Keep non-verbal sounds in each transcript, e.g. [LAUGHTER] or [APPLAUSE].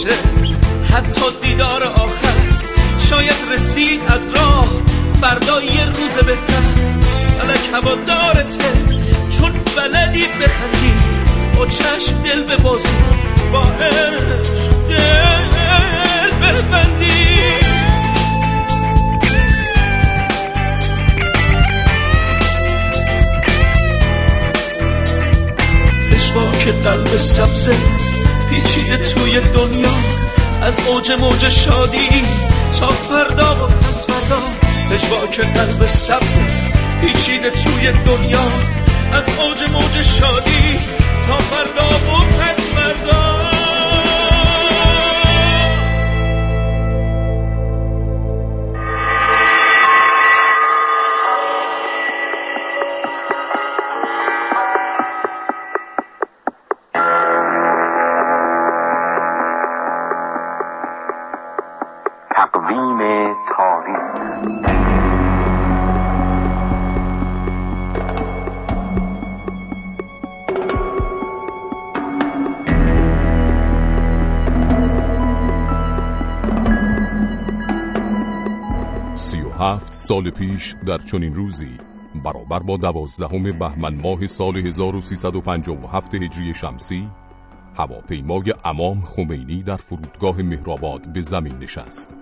بشه حتی دیدار آخر شاید رسید از راه فردا یه روز بهتر. فلک هوا دارته چون بلدی بخندی. با چشم دل به بازی با دل ببندی. که قلب سبزه پیچیده توی دنیا. از اوج موج شادی تا فردا و پس فردا. که قلب سبزه پیچیده توی دنیا. از اوج موج شادی تا فردا و پس فردا. سال پیش در چنین روزی برابر با دوازدهم بهمن ماه سال 1357 هجری شمسی هواپیمای امام خمینی در فرودگاه مهرآباد به زمین نشست.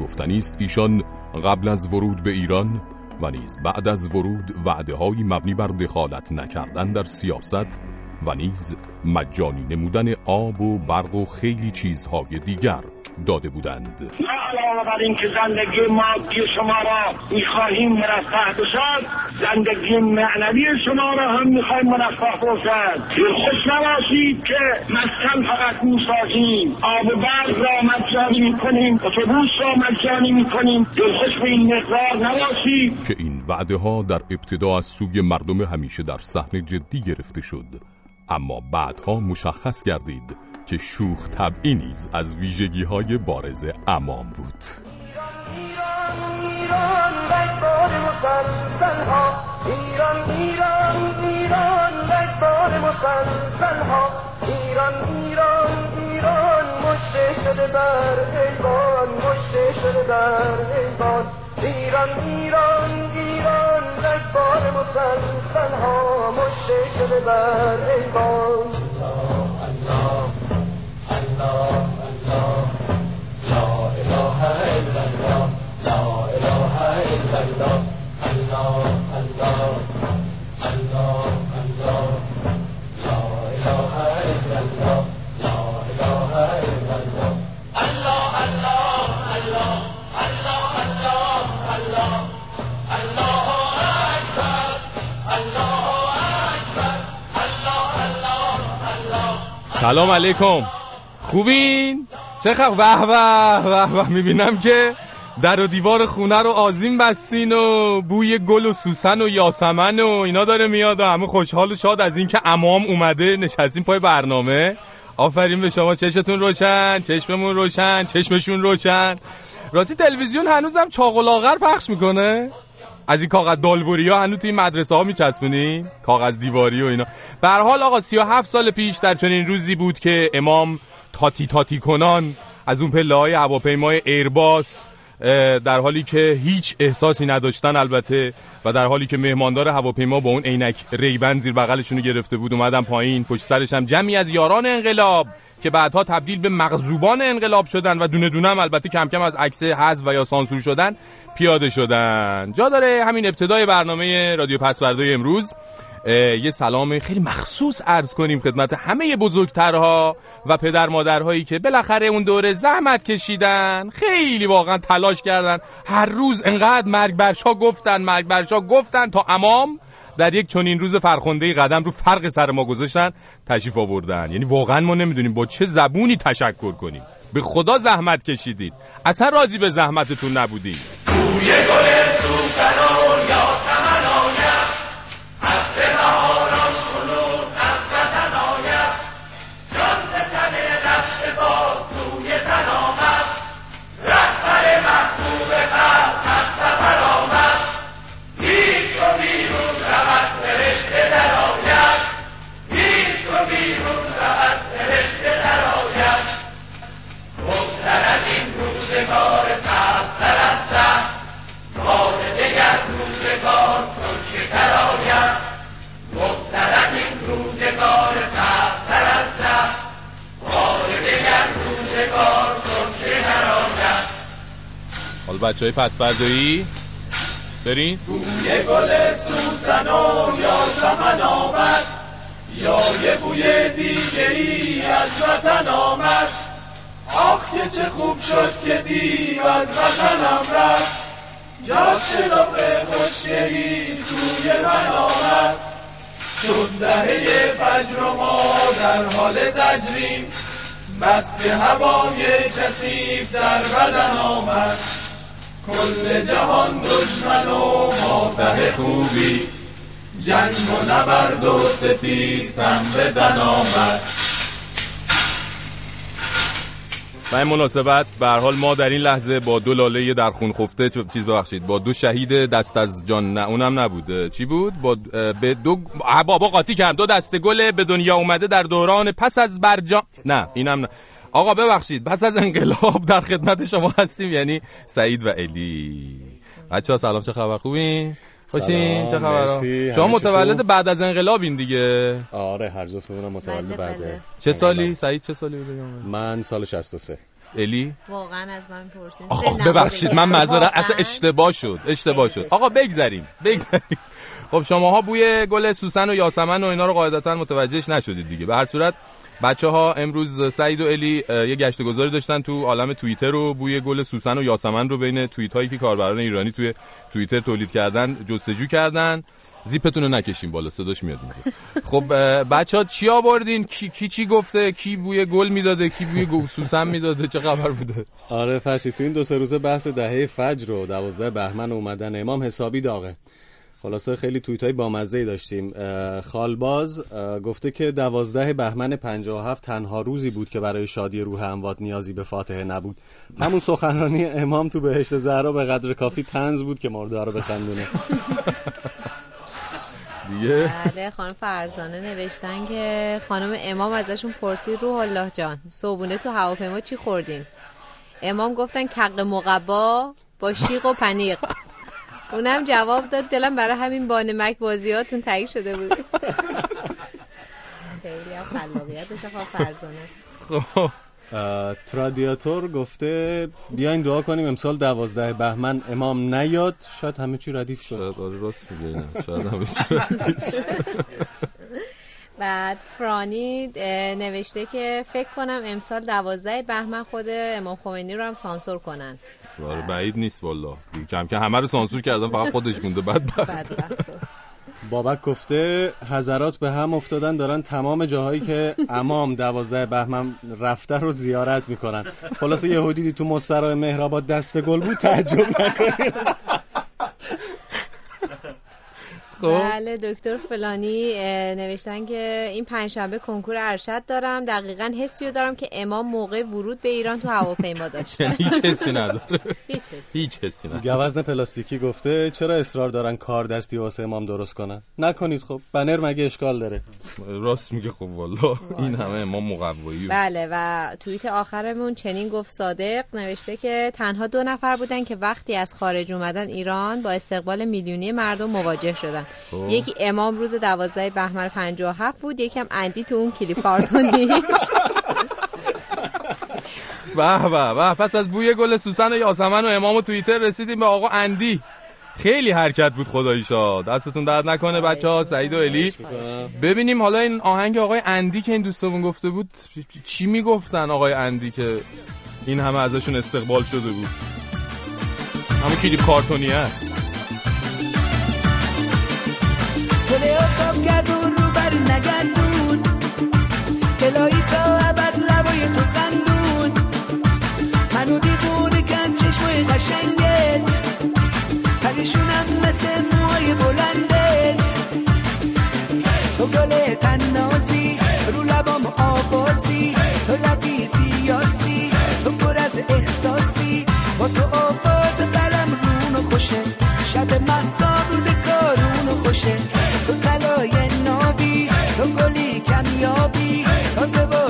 گفتنی است ایشان قبل از ورود به ایران و نیز بعد از ورود وعده های مبنی بر دخالت نکردن در سیاست و نیز مجانی نمودن آب و برق و خیلی چیزهای دیگر داده بودند. نه علاوه بر اینکه زندگی مادی شما را می‌خواهیم مرفه بشد زندگی معنوی شما را هم می‌خواهیم مرفه باشد. خوش نباشید که مسکن فقط می‌سازیم. آب و برق را مجانی می‌کنیم اتوبوس را مجانی می‌کنیم. دلخوش به این مقدار نباشید. که این وعده ها در ابتدا از سوی مردم همیشه در صحنه جدی گرفته شد. اما بعدها مشخص گردید که شوخ طبعی نیز از ویژگی های بارز امام بود. ایران ایران ایران رگبار مسلسل ها مشه شده بر حیوان الله الله الله لا اله الله لا اله الله الله الله الله سلام علیکم. خوبین؟ چه خب وح وح وح می‌بینم که در و دیوار خونه رو آزین بستین و بوی گل و سوسن و یاسمن و اینا داره میاد و همه خوشحال و شاد از اینکه امام اومده نشستین پای برنامه. آفرین به شما. چشتون روشن چشممون روشن چشمشون روشن. راستی تلویزیون هنوزم چاق و لاغر پخش می‌کنه؟ از این کاغذ دالبوری ها هنوز توی مدرسه ها میچسبونی؟ کاغذ دیواری و اینا. به حال آقا 37 سال پیش در چنین روزی بود که امام تاتی تاتی کنان از اون پله های هواپیمای ایرباس در حالی که هیچ احساسی نداشتن البته و در حالی که مهماندار هواپیما با اون عینک ریبن زیر بغلشون رو گرفته بود اومدن پایین پشت سرش هم جمعی از یاران انقلاب که بعدها تبدیل به مغزوبان انقلاب شدن و دونه دونه هم البته کم کم از عکس حذف و یا سانسور شدن پیاده شدن. جا داره همین ابتدای برنامه رادیو پسوردای امروز. یه سلام خیلی مخصوص عرض کنیم خدمت همه بزرگترها و پدر مادرهایی که بالاخره اون دوره زحمت کشیدن خیلی واقعا تلاش کردن. هر روز انقدر مرگ برشا گفتن مرگ برشا گفتن تا امام در یک چنین روز فرخنده قدم رو فرق سر ما گذاشتن تشریف آوردن. یعنی واقعا ما نمی‌دونیم با چه زبونی تشکر کنیم. به خدا زحمت کشیدید. اصلا راضی به زحمتتون حال بچه های پسفردایی برین. بوی گل سوسن و یاسمن آمد. یا یه بوی دیگه ای از وطن آمد. آخ که چه خوب شد که دیو از وطنم رفت. جاش شلوغ خوشگلی سوی من آمد. شد دهه فجر و ما در حال زجریم بس که هوای کسیف در بدن آمد. کل جهان دشمن و ماته خوبی جنگ و نبرد و ستیستم به تن آمد. و این مناسبت به حال ما در این لحظه با دو لاله در خون خفته چیز ببخشید. با دو شهید دست از جان نه اونم نبوده چی بود؟ با به دو بابا قاطی کردم. دو دسته گل به دنیا اومده در دوران پس از برجام نه اینم نه. آقا ببخشید. پس از انقلاب در خدمت شما هستیم. یعنی سعید و الی. بچه ها سلام چه خبر؟ خوبین؟ خوشین چه خبر مرسی، شما متولد؟ بعد از انقلابین دیگه. آره هر جفتمونم متولد بله، بعده. بله. چه سالی؟ سعید چه سالی بوده من سال 63 الی؟ واقعا از من پرسین. سنم ببخشید من بگم. معذرت؟ اصلا اشتباه شد اشتباه شد. آقا بگذریم بگذریم. خب شماها بوی گل سوسن و یاسمن و اینا رو قاعدتا متوجهش نشدید دیگه. به هر صورت بچه ها امروز سعید و الی یه گشت گذاری داشتن تو عالم توییتر رو بوی گل سوسن و یاسمن رو بین توییت هایی که کاربران ایرانی توی توییتر تولید کردن جستجو کردن. زیپتون رو نکشین بالا صداش میاد اینجا. خب بچه ها چی آوردین؟ کی, کی چی گفته؟ کی بوی گل می‌داده؟ کی بوی گل سوسن می‌داده؟ چه خبر بوده؟ آره فرشید تو این دو سه روزه بحث دهه فجر و دوازده بهمن اومدن. امام حسابی داغه. خلاصه خیلی توییت های بامزه ای داشتیم خالباز گفته که دوازده بهمن 57 تنها روزی بود که برای شادی روح اموات نیازی به فاتحه نبود. همون سخنرانی امام تو بهشت زهرا به قدر کافی تنز بود که مرده رو بخندونه. دیگه؟ بله خانم فرزانه نوشتن که خانم امام ازشون پرسید روح الله جان صبونه تو هواپیما چی خوردین؟ امام گفتن کق مقبا با شیق و پنیق اونم جواب داد. دلم برای همین بانمک بازیاتون تایید شده بود. خیلی هم خلاقیت داشته خانم فرزانه. خب. ترادیاتور گفته بیاین دعا کنیم امسال دوازده بهمن امام نیاد. شاید همه چی ردیف شد. شاید آره راست میگه. شاید همه چی [LAUGHS] بعد فرانی نوشته که فکر کنم امسال دوازده بهمن خود امام خمینی رو هم سانسور کنن. آره بعید نیست والا کم که همه رو سانسور کردن فقط خودش مونده. بدبخت بدبخت. بابک گفته حضرات به هم افتادن دارن تمام جاهایی که امام دوازده بهمن رفته رو زیارت می‌کنن. خلاصه یهودی تو مسترای مهرآباد دست گل بود تعجب نکنید. خب. بله دکتر فلانی نوشتن که این پنجشنبه کنکور ارشد دارم. دقیقا حسی رو دارم که امام موقع ورود به ایران تو هواپیما داشت [LAUGHS] هیچ حسی نداره. هیچ حسی. نداره. گوزن پلاستیکی گفته چرا اصرار دارن کار دستی واسه امام درست کنن؟ نکنید خب بنر مگه اشکال داره؟ راست میگه خب والا این همه امام مقوایی. بله و توییت آخرمون چنین گفت صادق. نوشته که تنها دو نفر بودن که وقتی از خارج اومدن ایران با استقبال میلیونی مردم مواجه شدن. خب. یکی امام روز دوازده بهمن 57 بود یکم اندی تو اون کلیپ کارتونیش. [LAUGHS] به به به پس از بوی گل سوسن و یاسمن و امام و توییتر رسیدیم به آقا اندی. خیلی حرکت بود خدایی شاد. دستتون درد نکنه بچه ها سعید و الی. ببینیم حالا این آهنگ آقای اندی که این دوستمون گفته بود چی می‌گفتن آقای اندی که این همه ازشون استقبال شده بود؟ همون کلیپ کارتونی است گل آفتاب گردون رو تو خندون. منو دیوونه کن چشمای قشنگت. پریشونم مثل موهای بلندت. تو گل تنازی رو لبام آوازی. تو لطیفی یاسی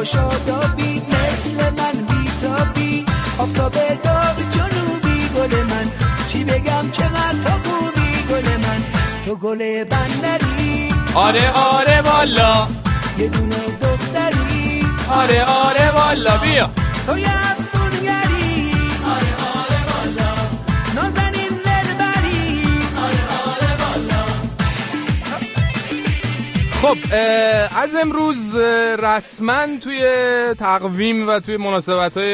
شادابی مثل من بیتابی. آفتاب داغ جنوبی گل من. چی بگم چقدر تو خوبی گل من. تو گل بندری. آره آره والا. یه دونه دختری. آره آره والا. بیا. تو یه خب از امروز رسما توی تقویم و توی مناسبت های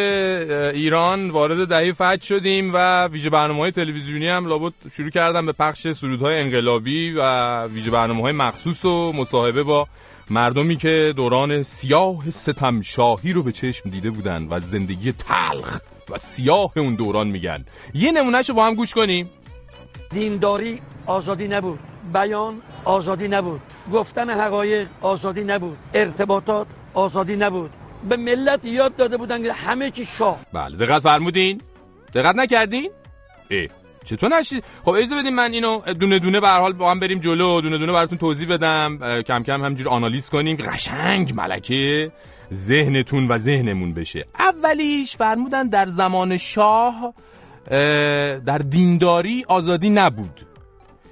ایران وارد دهه فجر شدیم و ویژه برنامه های تلویزیونی هم لابد شروع کردن به پخش سرودهای انقلابی و ویژه برنامه های مخصوص و مصاحبه با مردمی که دوران سیاه ستم شاهی رو به چشم دیده بودن و زندگی تلخ و سیاه اون دوران میگن. یه نمونهشو با هم گوش کنیم. دینداری آزادی نبود. بیان آزادی نبود. گفتن حقایق آزادی نبود. ارتباطات آزادی نبود. به ملت یاد داده بودن که همه چی شاه. بله دقت فرمودین؟ دقت نکردین؟ اه چطور نشید خب اجازه بدین من اینو دونه دونه به حال با هم بریم جلو. دونه دونه براتون توضیح بدم. کم کم همجور آنالیز کنیم. قشنگ ملکه ذهنتون و ذهنمون بشه. اولیش فرمودن در زمان شاه اه، در دینداری آزادی نبود.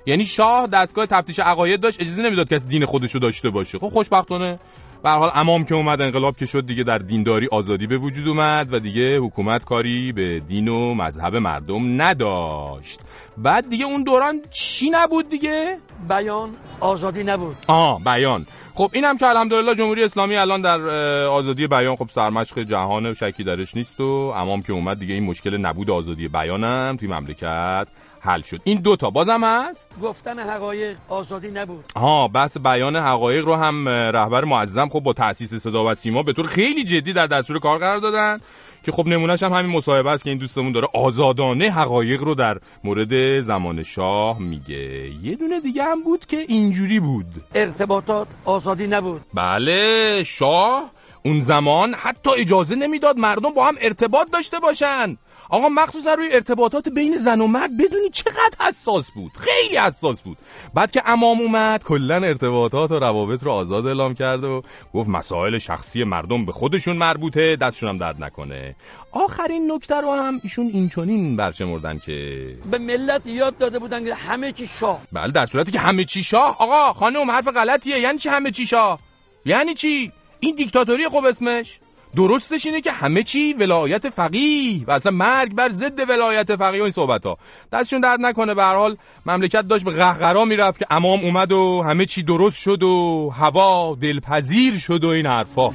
یعنی شاه دستگاه تفتیش عقاید داشت اجازه نمی‌داد کسی دین خودشو داشته باشه. خب خوشبختانه. به حال امام که اومد انقلاب که شد دیگه در دینداری آزادی به وجود اومد و دیگه حکومت کاری به دین و مذهب مردم نداشت. بعد دیگه اون دوران چی نبود دیگه؟ بیان آزادی نبود. آه بیان. خب اینم که الحمدلله جمهوری اسلامی الان در آزادی بیان. خب سرمشق جهان شکی درش نیست و امام که اومد دیگه این مشکل نبود آزادی بیانم توی مملکت. حل شد. این دوتا بازم هست؟ گفتن حقایق آزادی نبود. ها بحث بیان حقایق رو هم رهبر معظم خب با تأسیس صدا و سیما به طور خیلی جدی در دستور کار قرار دادن که خب نمونهش هم همین مصاحبه است که این دوستمون داره آزادانه حقایق رو در مورد زمان شاه میگه. یه دونه دیگه هم بود که اینجوری بود. ارتباطات آزادی نبود. بله شاه اون زمان حتی اجازه نمی‌داد مردم با هم ارتباط داشته باشن. آقا مخصوصا روی ارتباطات بین زن و مرد بدونی چقدر حساس بود. خیلی حساس بود. بعد که امام اومد کلا ارتباطات و روابط رو آزاد اعلام کرد و گفت مسائل شخصی مردم به خودشون مربوطه دستشون هم درد نکنه. آخرین نکته رو هم ایشون اینچنین برچمردن که به ملت یاد داده بودن که همه چی شاه. بله در صورتی که همه چی شاه. آقا خانم حرف غلطیه. یعنی چی همه چی شاه؟ یعنی چی؟ این دیکتاتوری خب اسمش؟ درستش اینه که همه چی ولایت فقیه و اصلا مرگ بر ضد ولایت فقیه و این صحبت ها دستشون درد نکنه. به حال مملکت داشت به قهقرا می‌رفت که امام اومد و همه چی درست شد و هوا دلپذیر شد و این حرفا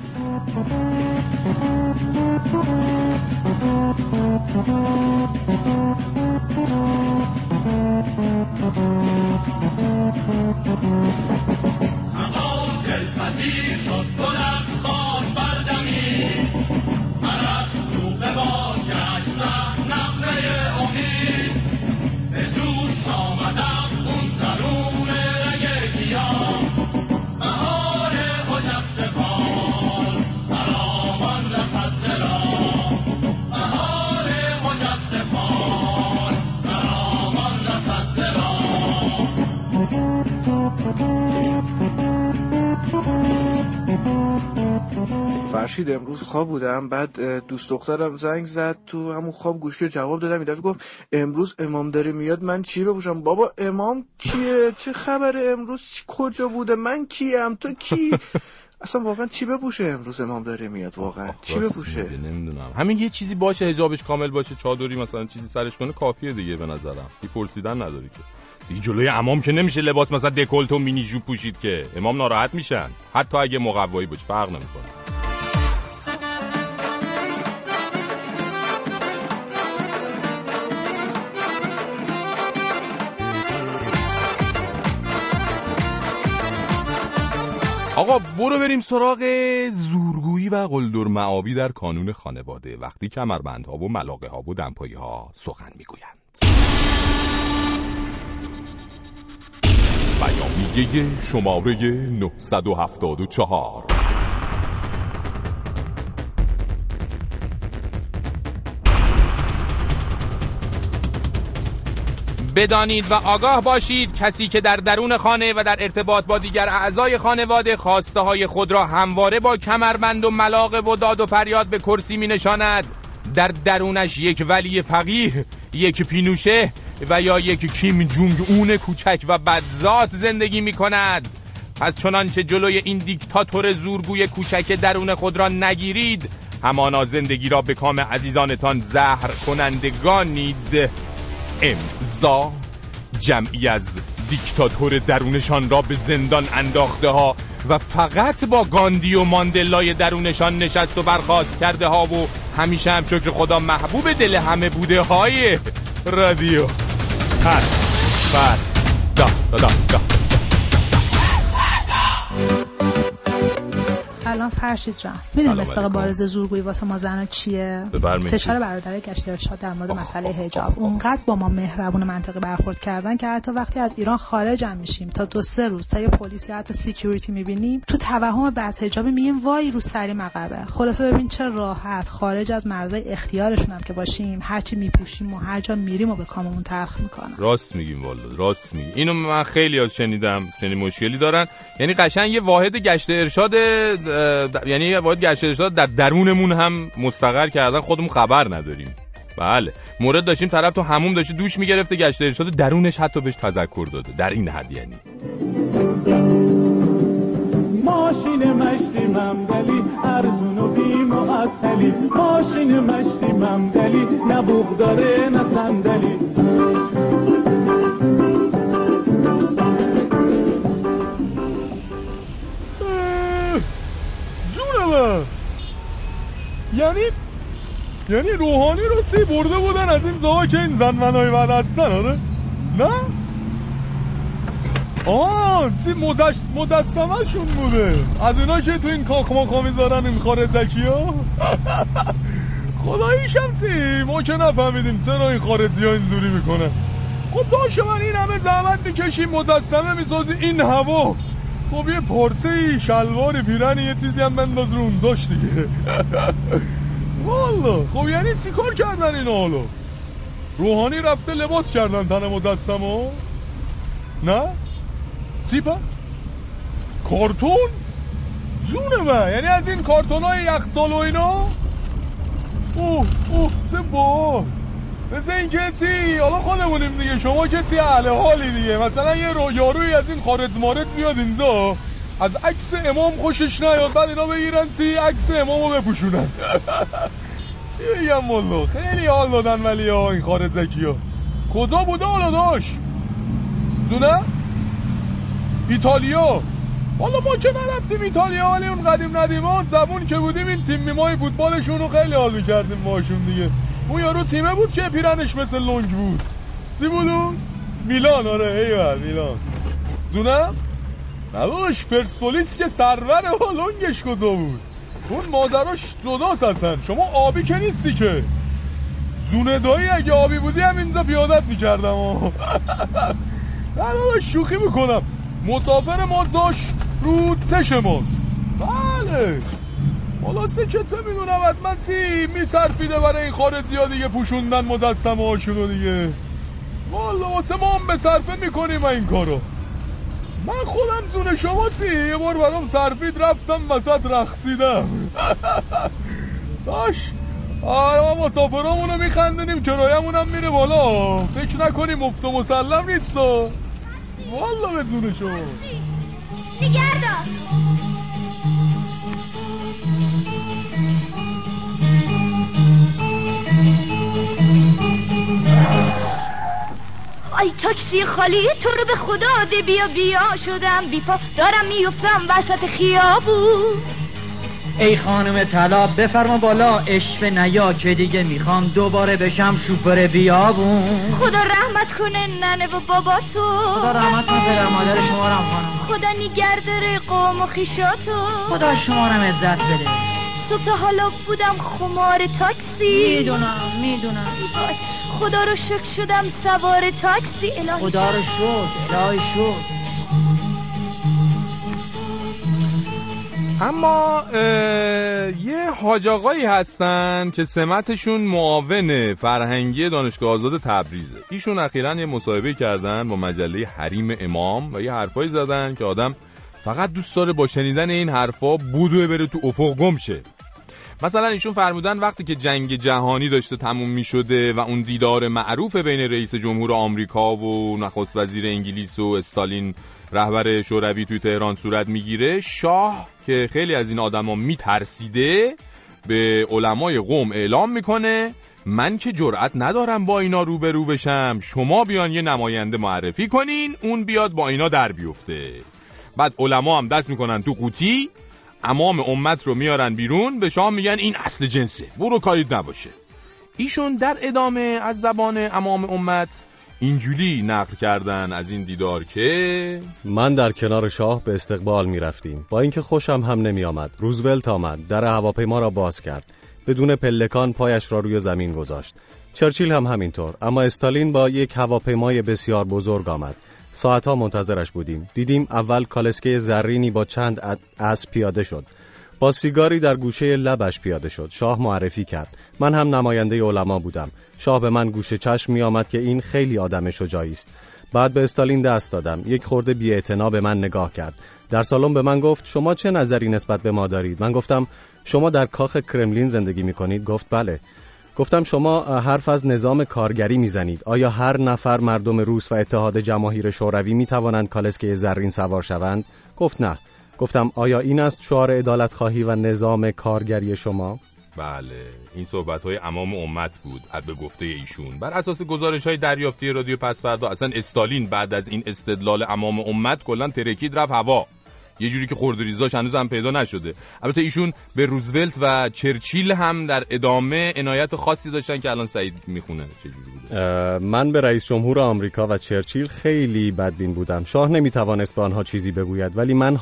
فرشید امروز خواب بودم بعد دوست دخترم زنگ زد تو همون خواب گوشی رو جواب دادم این گفت امروز امام داره میاد من چی بپوشم؟ بابا امام کیه؟ چه خبره امروز؟ کجا بوده؟ من کیم؟ تو کی؟ [LAUGHS] اصلا واقعا چی بپوشه امروز امام داره میاد؟ واقعا چی بپوشه؟ نمی‌دونم. همین یه چیزی باشه حجابش کامل باشه چادری مثلا چیزی سرش کنه کافیه دیگه به نظرم. پرسیدن نداری که. دیگه جلوی امام که نمیشه لباس مثلا دکولت و مینی جوب پوشید که. امام ناراحت میشن. حتی اگه مقوایی باشه فرق نمی‌کنه. آقا برو بریم سراغ زورگویی و قلدر معابی در کانون خانواده. وقتی کمربندها و ملاقه ها و دمپایی ها سخن می‌گویند. بیانیه شماره 974 بدانید و آگاه باشید کسی که در درون خانه و در ارتباط با دیگر اعضای خانواده خواسته های خود را همواره با کمربند و ملاقه و داد و فریاد به کرسی می نشاند در درونش یک ولی فقیه یک پینوشه و یا یک کیم جونگ اون کوچک و بدذات زندگی می کند پس چنانچه جلوی این دیکتاتور زورگوی کوچک درون خود را نگیرید همانا زندگی را به کام عزیزانتان زهر کنندگانید امضا جمعی از دیکتاتور درونشان را به زندان انداخته ها و فقط با گاندی و ماندلای درونشان نشست و برخواست کرده ها و همیشه هم شکر خدا محبوب دل همه بوده های رادیو پس‌فردا دا دا, دا. سلام فرشید جان. می‌دونی علیکم. بارز زورگویی واسه ما زنها چیه. فشار برادرای گشت ارشاد در مورد مسئله حجاب. اونقدر با ما مهربون منطقی برخورد کردن که حتی وقتی از ایران خارج هم میشیم تا دو سه روز تا یه پلیس یا حتی security می‌بینیم تو توهم بعد حجابی میگیم وای روسریم عقبه خلاصه ببین چه راحت خارج از مرزهای اختیارشون هم که باشیم هرچی میپوشیم و هر جا میریم و به کاممون تلخ می‌کنن. راست میگیم والا راست میگیم. اینو من خیلی از شنیدم چنین مشکلی دارن. یعنی قشنگ یه واحد گشت ارشاد یعنی واحد گشت در درونمون هم مستقر کردن خودمون خبر نداریم. بله. مورد داشتیم طرف تو هموم داشته دوش می‌گرفته گشت ارشاد درونش حتی بهش تذکر داده در این حد یعنی. ماشین مشتی ممدلی ارزون و بی معطلی ماشین مشتی ممدلی نه داره نه صندلی. جونم یعنی یعنی روحانی رو چی برده بودن از این زاها که این زنمنهای بعد هستن آره؟ نه؟ آه چی مدش مجسمه شون بوده. از اینا که تو این کاخ ماخا می‌ذارن این خارجکی ها [LAUGHS] خداییشم چی؟ ما که نفهمیدیم چرا این خارجی ها اینجوری می‌کنن خب داشت من این همه زحمت می‌کشی مجسمه می‌سازی این هوا. خب یه پارچه شلوار پیرنی یه چیزی هم بنداز رو اونجاش دیگه. [LAUGHS] والا. خب یعنی چی کار کردن این حالا؟ روحانی رفته لباس کردن تن مجسمه نه؟ چی پس کارتون؟ جون من. یعنی از این کارتون های یخزال و اینا؟ اوه اوه چه با مثل این چی حالا خودمونیم دیگه. شما که چی اهل حالی دیگه. مثلا یه رو یاروی از این خارج مارت بیاد اینجا. از عکس امام خوشش نیاد. بعد اینا بگیرن چی عکس امامو بپوشونن. [LAUGHS] چی بگم والله؟ خیلی حال دادن ولی ها این خارج زکی ها. کجا بوده حالا داشت دونه ایتالیا. حالا ما که نرفتیم ایتالیا ولی اون قدیم ندیمان زبون که بودیم این تیم میمای فوتبالشون رو خیلی حال می‌کردیم باشون دیگه. اون یارو تیمه بود که پیرنش مثل لنگ بود. چی بود؟ میلان آره ایوه میلان. زونم؟ نباش پرسپولیس که سرور و لنگش کجا بود؟ اون مادراش جداست هستن شما آبی که نیستی که. زونه دایی اگه آبی بودی هم اینجا پیادت می‌کردم. نه [LAUGHS] شوخی می‌کنم. مسافر ما داشت رو چش ماست. بله. خلاصه که چه می‌دونم حتما چی میصرفیده برای این خارجی ها دیگه پوشوندن مجسمه هاشونو دیگه. والا واسه ما هم به صرفه می‌کنیم این کارو. من خودم زون شما چی یه بار برام صرفید رفتم وسط رقصیدم. داش آره ما مسافرامونو میخندونیم کرایمون هم میره بالا. فکر نکنیم مفت و مسلم نیست. والا به زون شما. نگردار آی تاکسی خالی تو رو به خدا ده بیا بیا شدم بیپا دارم میفتم وسط خیابون. ای خانم طلا بفرما بالا. اشوه نیا که دیگه می‌خوام دوباره بشم شوپر بیابون. خدا رحمت کنه ننه و بابا تو خدا رحمت کنه پدر مادر شما خانم خدا نگهداره قوم و خیشاتو خدا شما رو هم عزت بده. صبح تا حالا بودم خمار تاکسی می‌دونم می‌دونم. خدا رو شکر شدم سوار تاکسی الهی خدا رو شکر. الهی شکر. اما یه حاج آقایی هستن که سمتشون معاون فرهنگی دانشگاه آزاد تبریزه. ایشون اخیرا یه مصاحبه کردن با مجله حریم امام و یه حرفایی زدن که آدم فقط دوست داره با شنیدن این حرفا بودوه بره تو افق گم شه. مثلا ایشون فرمودن وقتی که جنگ جهانی داشته تموم می شده و اون دیدار معروف بین رئیس جمهور آمریکا و نخست وزیر انگلیس و استالین رهبر شوروی توی تهران صورت می‌گیره شاه که خیلی از این آدما میترسیده به علمای قوم اعلام می‌کنه من که جرأت ندارم با اینا روبرو بشم شما بیان یه نماینده معرفی کنین اون بیاد با اینا در بیفته. بعد علما هم دست می‌کنن تو قوطی امام امت رو میارن بیرون به شما میگن این اصل جنسه. برو کارید نباشه. ایشون در ادامه از زبان امام امت اینجوری نقل کردن از این دیدار که من در کنار شاه به استقبال می رفتیم با اینکه خوشم هم نمی آمد روزولت آمد. در هواپیما را باز کرد. بدون پلکان پایش را روی زمین گذاشت. چرچیل هم همینطور. اما استالین با یک هواپیمای بسیار بزرگ آمد. ساعتها منتظرش بودیم. دیدیم اول کالسکه زرینی با چند اسب پیاده شد. با سیگاری در گوشه لبش پیاده شد. شاه معرفی کرد. من هم نماینده علما بودم. شاه به من گوشه چشم می آمد که این خیلی آدم شجاعی است. بعد به استالین دست دادم. یک خورده بی به من نگاه کرد. در سالن به من گفت شما چه نظری نسبت به ما دارید؟ من گفتم شما در کاخ کرملین زندگی می کنید گفت بله. گفتم شما حرف از نظام کارگری می‌زنید. آیا هر نفر مردم روس و اتحاد جماهیر شوروی می توانند کالسکه زرین سوار شوند؟ گفت نه. گفتم آیا این است شعار عدالت خواهی و نظام کارگری شما؟ بله. این صحبت های امام امت بود به گفته ایشون. بر اساس گزارش های دریافتی رادیو پسفردا اصلا استالین بعد از این استدلال امام امت کلا ترکید رفت هوا. یه جوری که خردریزاش هنوز هم پیدا نشده. البته ایشون به روزولت و چرچیل هم در ادامه عنایت خاصی داشتن که الان سعید می‌خونه. چه بوده؟ من به رئیس جمهور آمریکا و چرچیل خیلی بدبین بودم. شاه نمی‌توانست به آنها چیزی بگوید ولی من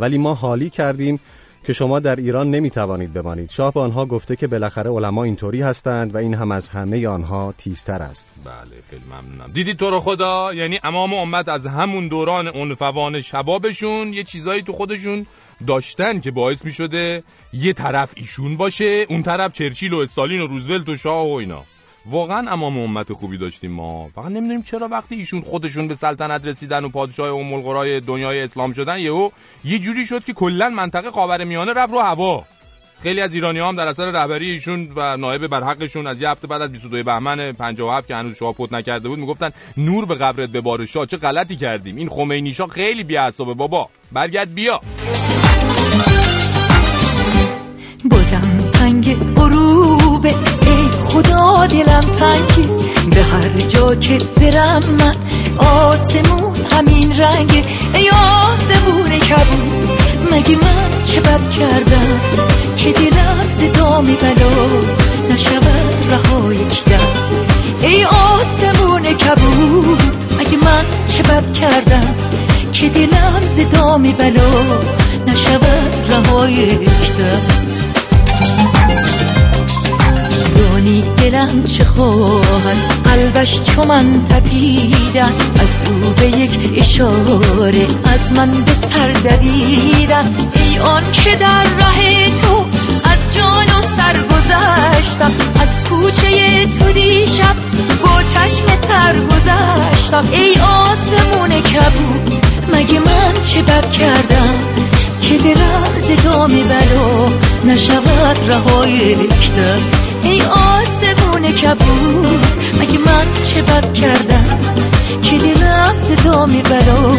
ولی ما حالی کردیم که شما در ایران نمی توانید بمانید. شاه به آنها گفته که بالاخره علما اینطوری هستند و این هم از همه آنها تیزتر است. بله خیلی ممنونم. دیدید تو رو خدا؟ یعنی امام امت از همون دوران اون فوان شبابشون یه چیزایی تو خودشون داشتن که باعث می شده یه طرف ایشون باشه اون طرف چرچیل و استالین و روزولت و شاه و اینا. واقعا امام امت خوبی داشتیم ما. فقط نمی‌دونیم چرا وقتی ایشون خودشون به سلطنت رسیدن و پادشاه ام القرای دنیای اسلام شدن یهو یه جوری شد که کلا منطقه میانه رفت رو هوا. خیلی از ایرانی هم در اثر رهبری ایشون و نایب برحقشون از یه هفته بعد از 22 بهمن 57 که هنوز شاه فوت نکرده بود می‌گفتن نور به قبرت بباره شاه چه غلطی کردیم. این خمینی شاه خیلی بی بابا. برگرد بیا. بازم تنگ غروبه ای خدا دلم تنگی. به هر جا که برم من آسمون همین رنگه. ای آسمون کبود مگه من چه بد کردم که دلم زدامی بلا نشود رهای کردم ای آسمون کبود مگه من چه بد کردم که دلم زدامی بلا نشود رهای کردم دانی دلم چه خواهد؟ قلبش چو من تپیدن از او به یک اشاره از من به سر دویدن ای آن که در ره تو از جان و سر گذشتم از کوچه تو دیشب با چشم تر گذشتم. ای آسمون کبود مگه من چه بد کردم؟ که دلم زدام بلا نشود رهای کدم ای آسمون کبود مگه من چه بد کردم؟ که دلم زدام بلا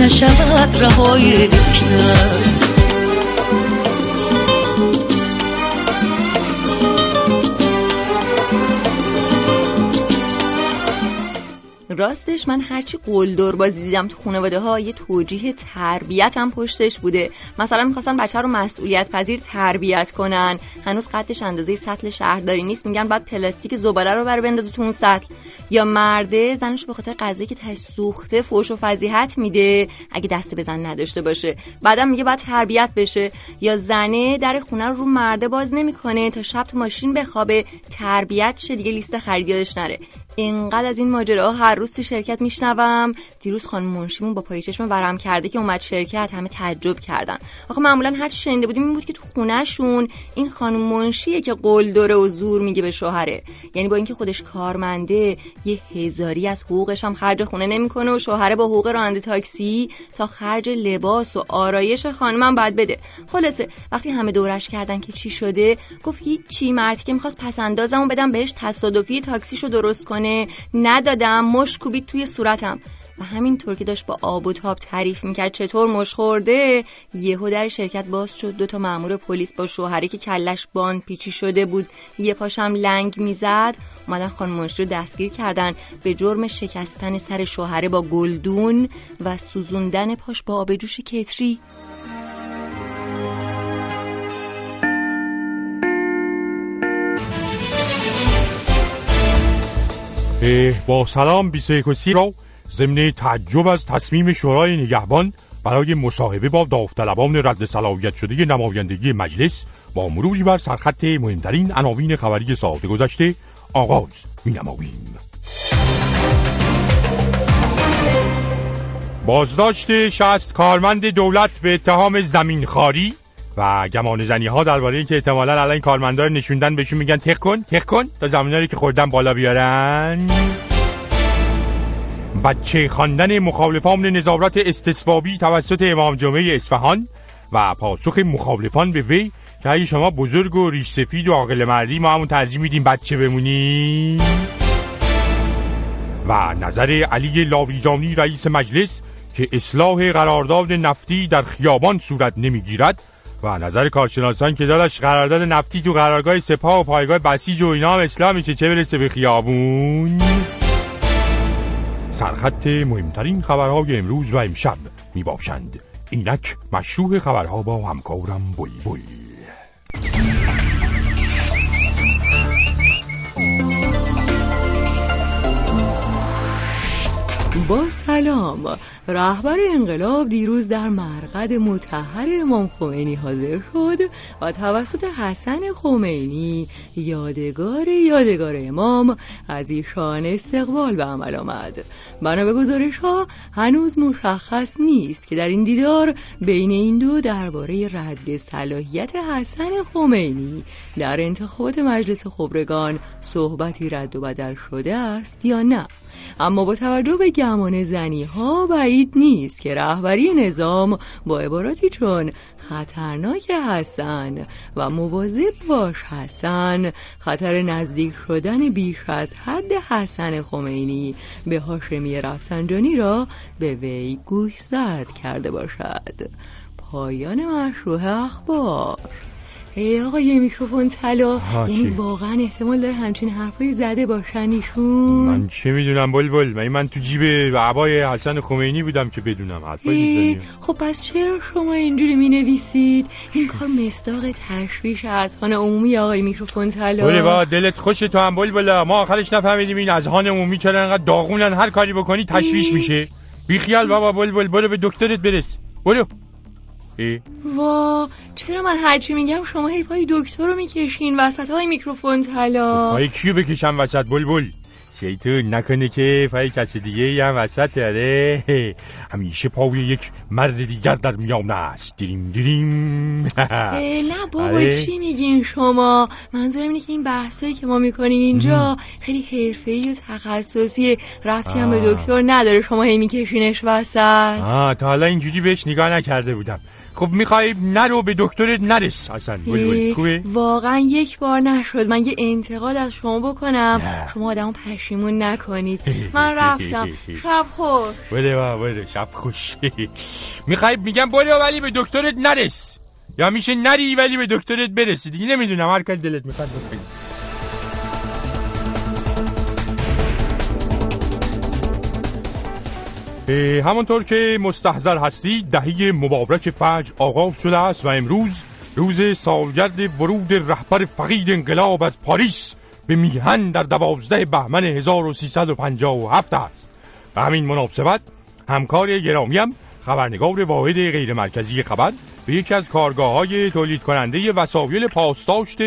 نشود رهای کدم راستش من هرچی قلدر بازی دیدم تو خانواده ها یه توجیه تربیت هم پشتش بوده. مثلا می‌خواستن بچه رو مسئولیت پذیر تربیت کنن. هنوز قدش اندازه سطل شهرداری نیست. میگن بعد پلاستیک زباله رو بر بندازه تو اون سطل. یا مرده زنش به خاطر غذایی که تاش سوخته فوش و فضیحت میده. اگه دست بزن نداشته باشه. بعدم میگه بعد تربیت بشه. یا زنه در خونه رو رو مرده باز نمی‌کنه تا شب تو ماشین بخوابه. تربیت شه دیگه لیست خرید نره. اینقدر از این ماجرا هر روز تو شرکت میشنوم. دیروز خانم منشیمون با پای چشم ورم کرده که اومد شرکت همه تعجب کردن. آخه معمولا هر چی شنیده بودیم این بود که تو خونهشون این خانم منشیه که قول داره و زور میگه به شوهره. یعنی با اینکه خودش کارمنده یه هزاری از حقوقش هم خرج خونه نمی‌کنه و شوهره با حقوق راننده تاکسی تا خرج لباس و آرایش خانمم باید بده. خلاصه وقتی همه دورش کردن که چی شده گفت هیچی مردی که می‌خواست پس اندازمو بدم بهش تصادفی تاکسیشو درست کنه. ندادم مش کوبید توی صورتم. و همینطور که داشت با آب و تاب تعریف می‌کرد چطور مش خورده یهو در شرکت باز شد. دو تا مامور پلیس با شوهری که کلش باند پیچی شده بود یه پاشم لنگ می‌زد. اومدن خانم منشی رو دستگیر کردن. به جرم شکستن سر شوهره با گلدون و سوزوندن پاش با آب جوش کتری. با سلام 21 را ضمن تعجب از تصمیم شورای نگهبان برای مصاحبه با داوطلبان رد صلاحیت شده نمایندگی مجلس با مروری بر سرخط مهمترین عناوین خبری ساعت گذشته آغاز مینماییم. بازداشت شست کارمند دولت به اتهام زمینخواری و گمان زنی ها درباره اینکه احتمالاً الان کارمندار نشوندن بهشون میگن تق کن تق کن تا زمیناری که خوردن بالا بیارن. بچه خواندن مخالفان نظارت استصوابی توسط امام جمعه اصفهان و پاسخ مخالفان به وی که اگه شما بزرگ و ریش سفید و عاقل مردی ما همون ترجیح میدیم بچه بمونی و نظر علی لاویجانی رئیس مجلس که اصلاح قرارداد نفتی در خیابان صورت نمی‌گیرد و نظر کارشناسان که داداش قرارداد نفتی تو قرارگاه سپاه و پایگاه بسیج و اینا هم اصلاح میشه چه برسه به خیابون؟ سرخط مهمترین خبرهای امروز و امشب می باشند اینک مشروع خبرها با همکارم بل بل با سلام. رهبر انقلاب دیروز در مرقد متحر امام خمینی حاضر شد و توسط حسن خمینی یادگار یادگار امام از ایشان استقبال به عمل آمد. بنا به گزارش ها هنوز مشخص نیست که در این دیدار بین این دو درباره رد صلاحیت حسن خمینی در انتخابات مجلس خبرگان صحبتی رد و بدل شده است یا نه. اما با توجه به گمان زنی ها بعید نیست که رهبری نظام با عباراتی چون خطرناک حسن و مواظب باش حسن خطر نزدیک شدن بیش از حد حسن خمینی به هاشمی رفسنجانی را به وی گوش زد کرده باشد. پایان مشروع اخبار. ای آقا یه میکروفون طلا یعنی واقعا احتمال داره همچین حرفایی زده باشن ایشون؟ من چه می‌دونم بلبل؟ من من تو جیب عبای حسن خمینی بودم که بدونم حرفایی خب پس چرا شما اینجوری می‌نویسید؟ این کار مصداق تشویش اذهان عمومی آقای میکروفون طلا. بله با دلت خوش تو هم بلبل. ما آخرش نفهمیدیم این اذهان عمومی چرا انقدر داغونن. هر کاری بکنی تشویش میشه. بی خیال بابا بلبل برو به دکترت برس. برو. وا چرا من هرچی میگم شما هی پای دکتر رو می‌کشین وسط های میکروفون طلا. پای کیو بکشم وسط بلبل؟ شیطون نکنه که پای کسی دیگه هم وسط اره همیشه پای یک مرد دیگر در میان است. دیریم دیریم نه [LAUGHS] بابا چی میگین شما؟ منظورم اینه که این بحثایی که ما می‌کنیم اینجا خیلی حرفه‌ای و تخصصی رفتی هم به دکتر نداره شما هی میکشینش وسط. آه تا حالا اینجوری بهش نگاه نکرده بودم. خب می‌خوای نرو به دکترت نرس. اصلا خوبه واقعا یک بار نشد. من یه انتقاد از شما بکنم. شما آدمو پشیمون نکنید. من رفتم. شب خوش. بله بله شب خوش. می‌خوای میگم برو ولی به دکترت نرس. یا میشه نری ولی به دکترت برسی. دیگه نمی‌دونم. هر کاری دلت می‌خواد بکنی. همانطور که مستحضر هستی دهی مبارک فجر آغاز شده است و امروز روز سالگرد ورود رهبر فقید انقلاب از پاریس به میهن در دوازده بهمن 1357 است. به همین مناسبت همکار گرامیم خبرنگار واحد غیر مرکزی خبر به یکی از کارگاه های تولید کننده وسایل پاسداشت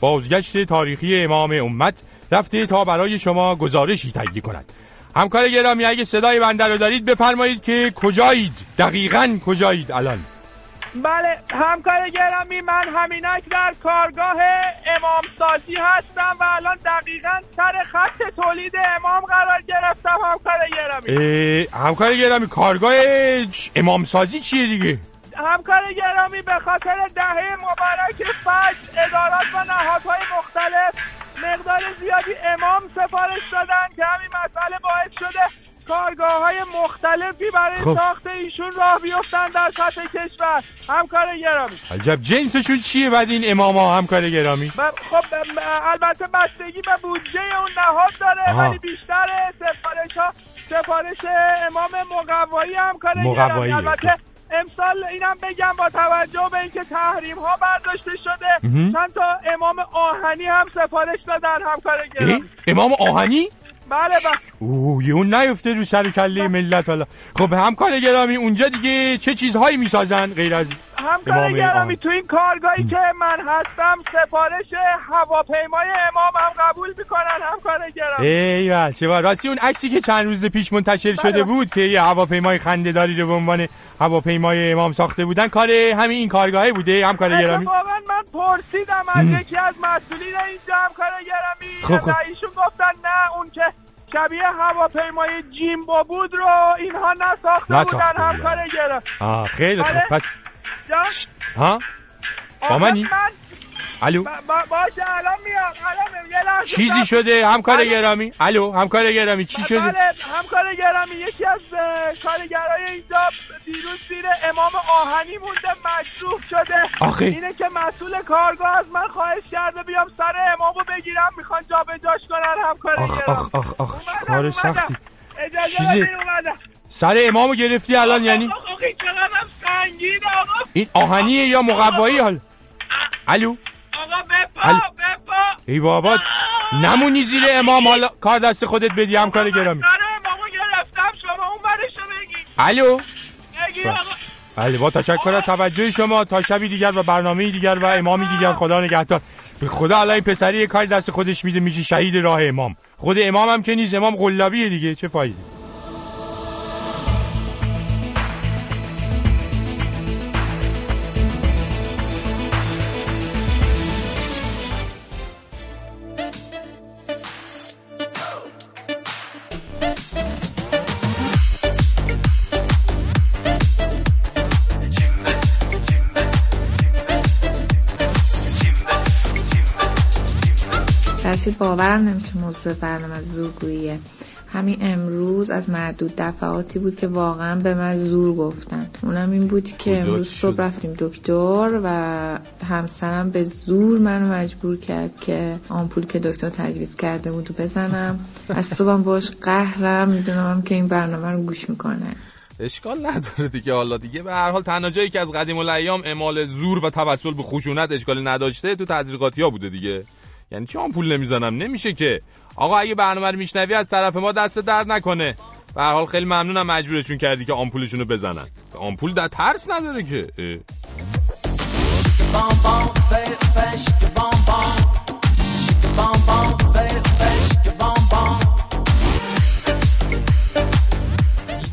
بازگشت تاریخی امام امت رفته تا برای شما گزارشی تهیه کند. همکار گرامی اگه صدای بنده رو دارید بفرمایید که کجایید؟ دقیقا کجایید الان؟ بله همکار گرامی من همینک در کارگاه امام سازی هستم و الان دقیقا سر خط تولید امام قرار گرفتم همکار گرامی. همکار گرامی کارگاه امام سازی چیه دیگه؟ همکار گرامی به خاطر دهه مبارک فجر ادارات و نهادهای مختلف مقدار زیادی امام سفارش دادن که همین مسئله باعث شده کارگاه های مختلف مختلفی برای خب. ساخت ایشون راه بیفتن در سطح کشور همکار گرامی عجب جنسشون چیه بعد این امام ها همکار گرامی و خب البته بستگی به بودجه اون نهاد داره. ولی بیشتر سفارش ها سفارش امام مقوایی هم کار مقوایی، گرامی. البته امسال اینم بگم با توجه به اینکه تحریم ها برداشته شده. چند تا امام آهنی هم سفارش دادن همکار؟ گرامی امام آهنی بله بله. اوه یه اون نیفته رو سر کله ملت حالا. خب همکار گرامی اونجا دیگه چه چیزهایی می‌سازن غیر از همکار گرامی؟ تو این کارگاهی که من هستم سفارش هواپیمای امام هم قبول می‌کنن همکار گرامی. ایول چه بار راستی اون عکسی که چند روز پیش منتشر شده بله. بود که یه هواپیمای خنده‌داری رو به عنوان هواپیمای امام ساخته بودن کار همین این کارگاهه بوده همکار گرامی؟ پرسیدم از. یکی از مسئولین اینجا همکار گرامی خب، خب. ایشون گفتن نه اون که شبیه هواپیمای جیمبو بود رو اینها نساخته نساخته بودن. همکار گرامی آه خیلی خوب بله. پس ها با منی من الو. با- با- باشه الان میام. الان. یه لحظه چیزی شده؟ همکار. گرامی. الو همکار گرامی چی شده؟ بله همکار گرامی یکی از کارگرای اینجا دیروز زیر امام آهنی مونده مشروع شده. آخه. اینه که مسئول کارگاه از من خواهش کرده بیام سر امامو بگیرم می‌خوان جابجاش کنن همکار آخ گرامی. آخ آخ آخ کار سختی. چیزی- سر امامو گرفتی الان یعنی؟ این آهنیه یا مقوایی حال؟ الو. آقا بپا ال- بپا. ای بابا نمونی زیر امام حالا کار دست خودت بدی همکار گرامی. سر امامو گرفتم شما اون برشو بگی. الو؟ بگی بله. آقا. بله با تشکر از توجه شما تا شبی دیگر و برنامه دیگر و امامی دیگر خدا نگهدار. به خدا این پسری یه کاری دست خودش میده میشه شهید راه امام. خود امام هم که نیست امام قلابیه دیگه چه فایده؟ کسی باورم نمیشه موضوع برنامه زورگوییه. همین امروز از معدود دفعاتی بود که واقعا به من زور گفتن. اونم این بود که امروز صبح؟ رفتیم دکتر و همسرم به زور منو مجبور کرد که آمپول که دکتر تجویز کرده بود و بزنم. [LAUGHS] از صبحم باش قهرم می‌دونم که این برنامه رو گوش می‌کنه. اشکال نداره دیگه. حالا دیگه به هر حال تنها جایی که از قدیم الایام اعمال زور و توسل به خشونت اشکالی نداشته تو تزریقاتی ها بوده دیگه. یعنی چی آمپول نمی‌زنم؟ نمیشه که. آقا اگه برنامه رو میشنوی از طرف ما دست درد نکنه. به حال خیلی ممنونم مجبورشون کردی که آمپولشون رو بزنن. آمپول در ترس نداره که.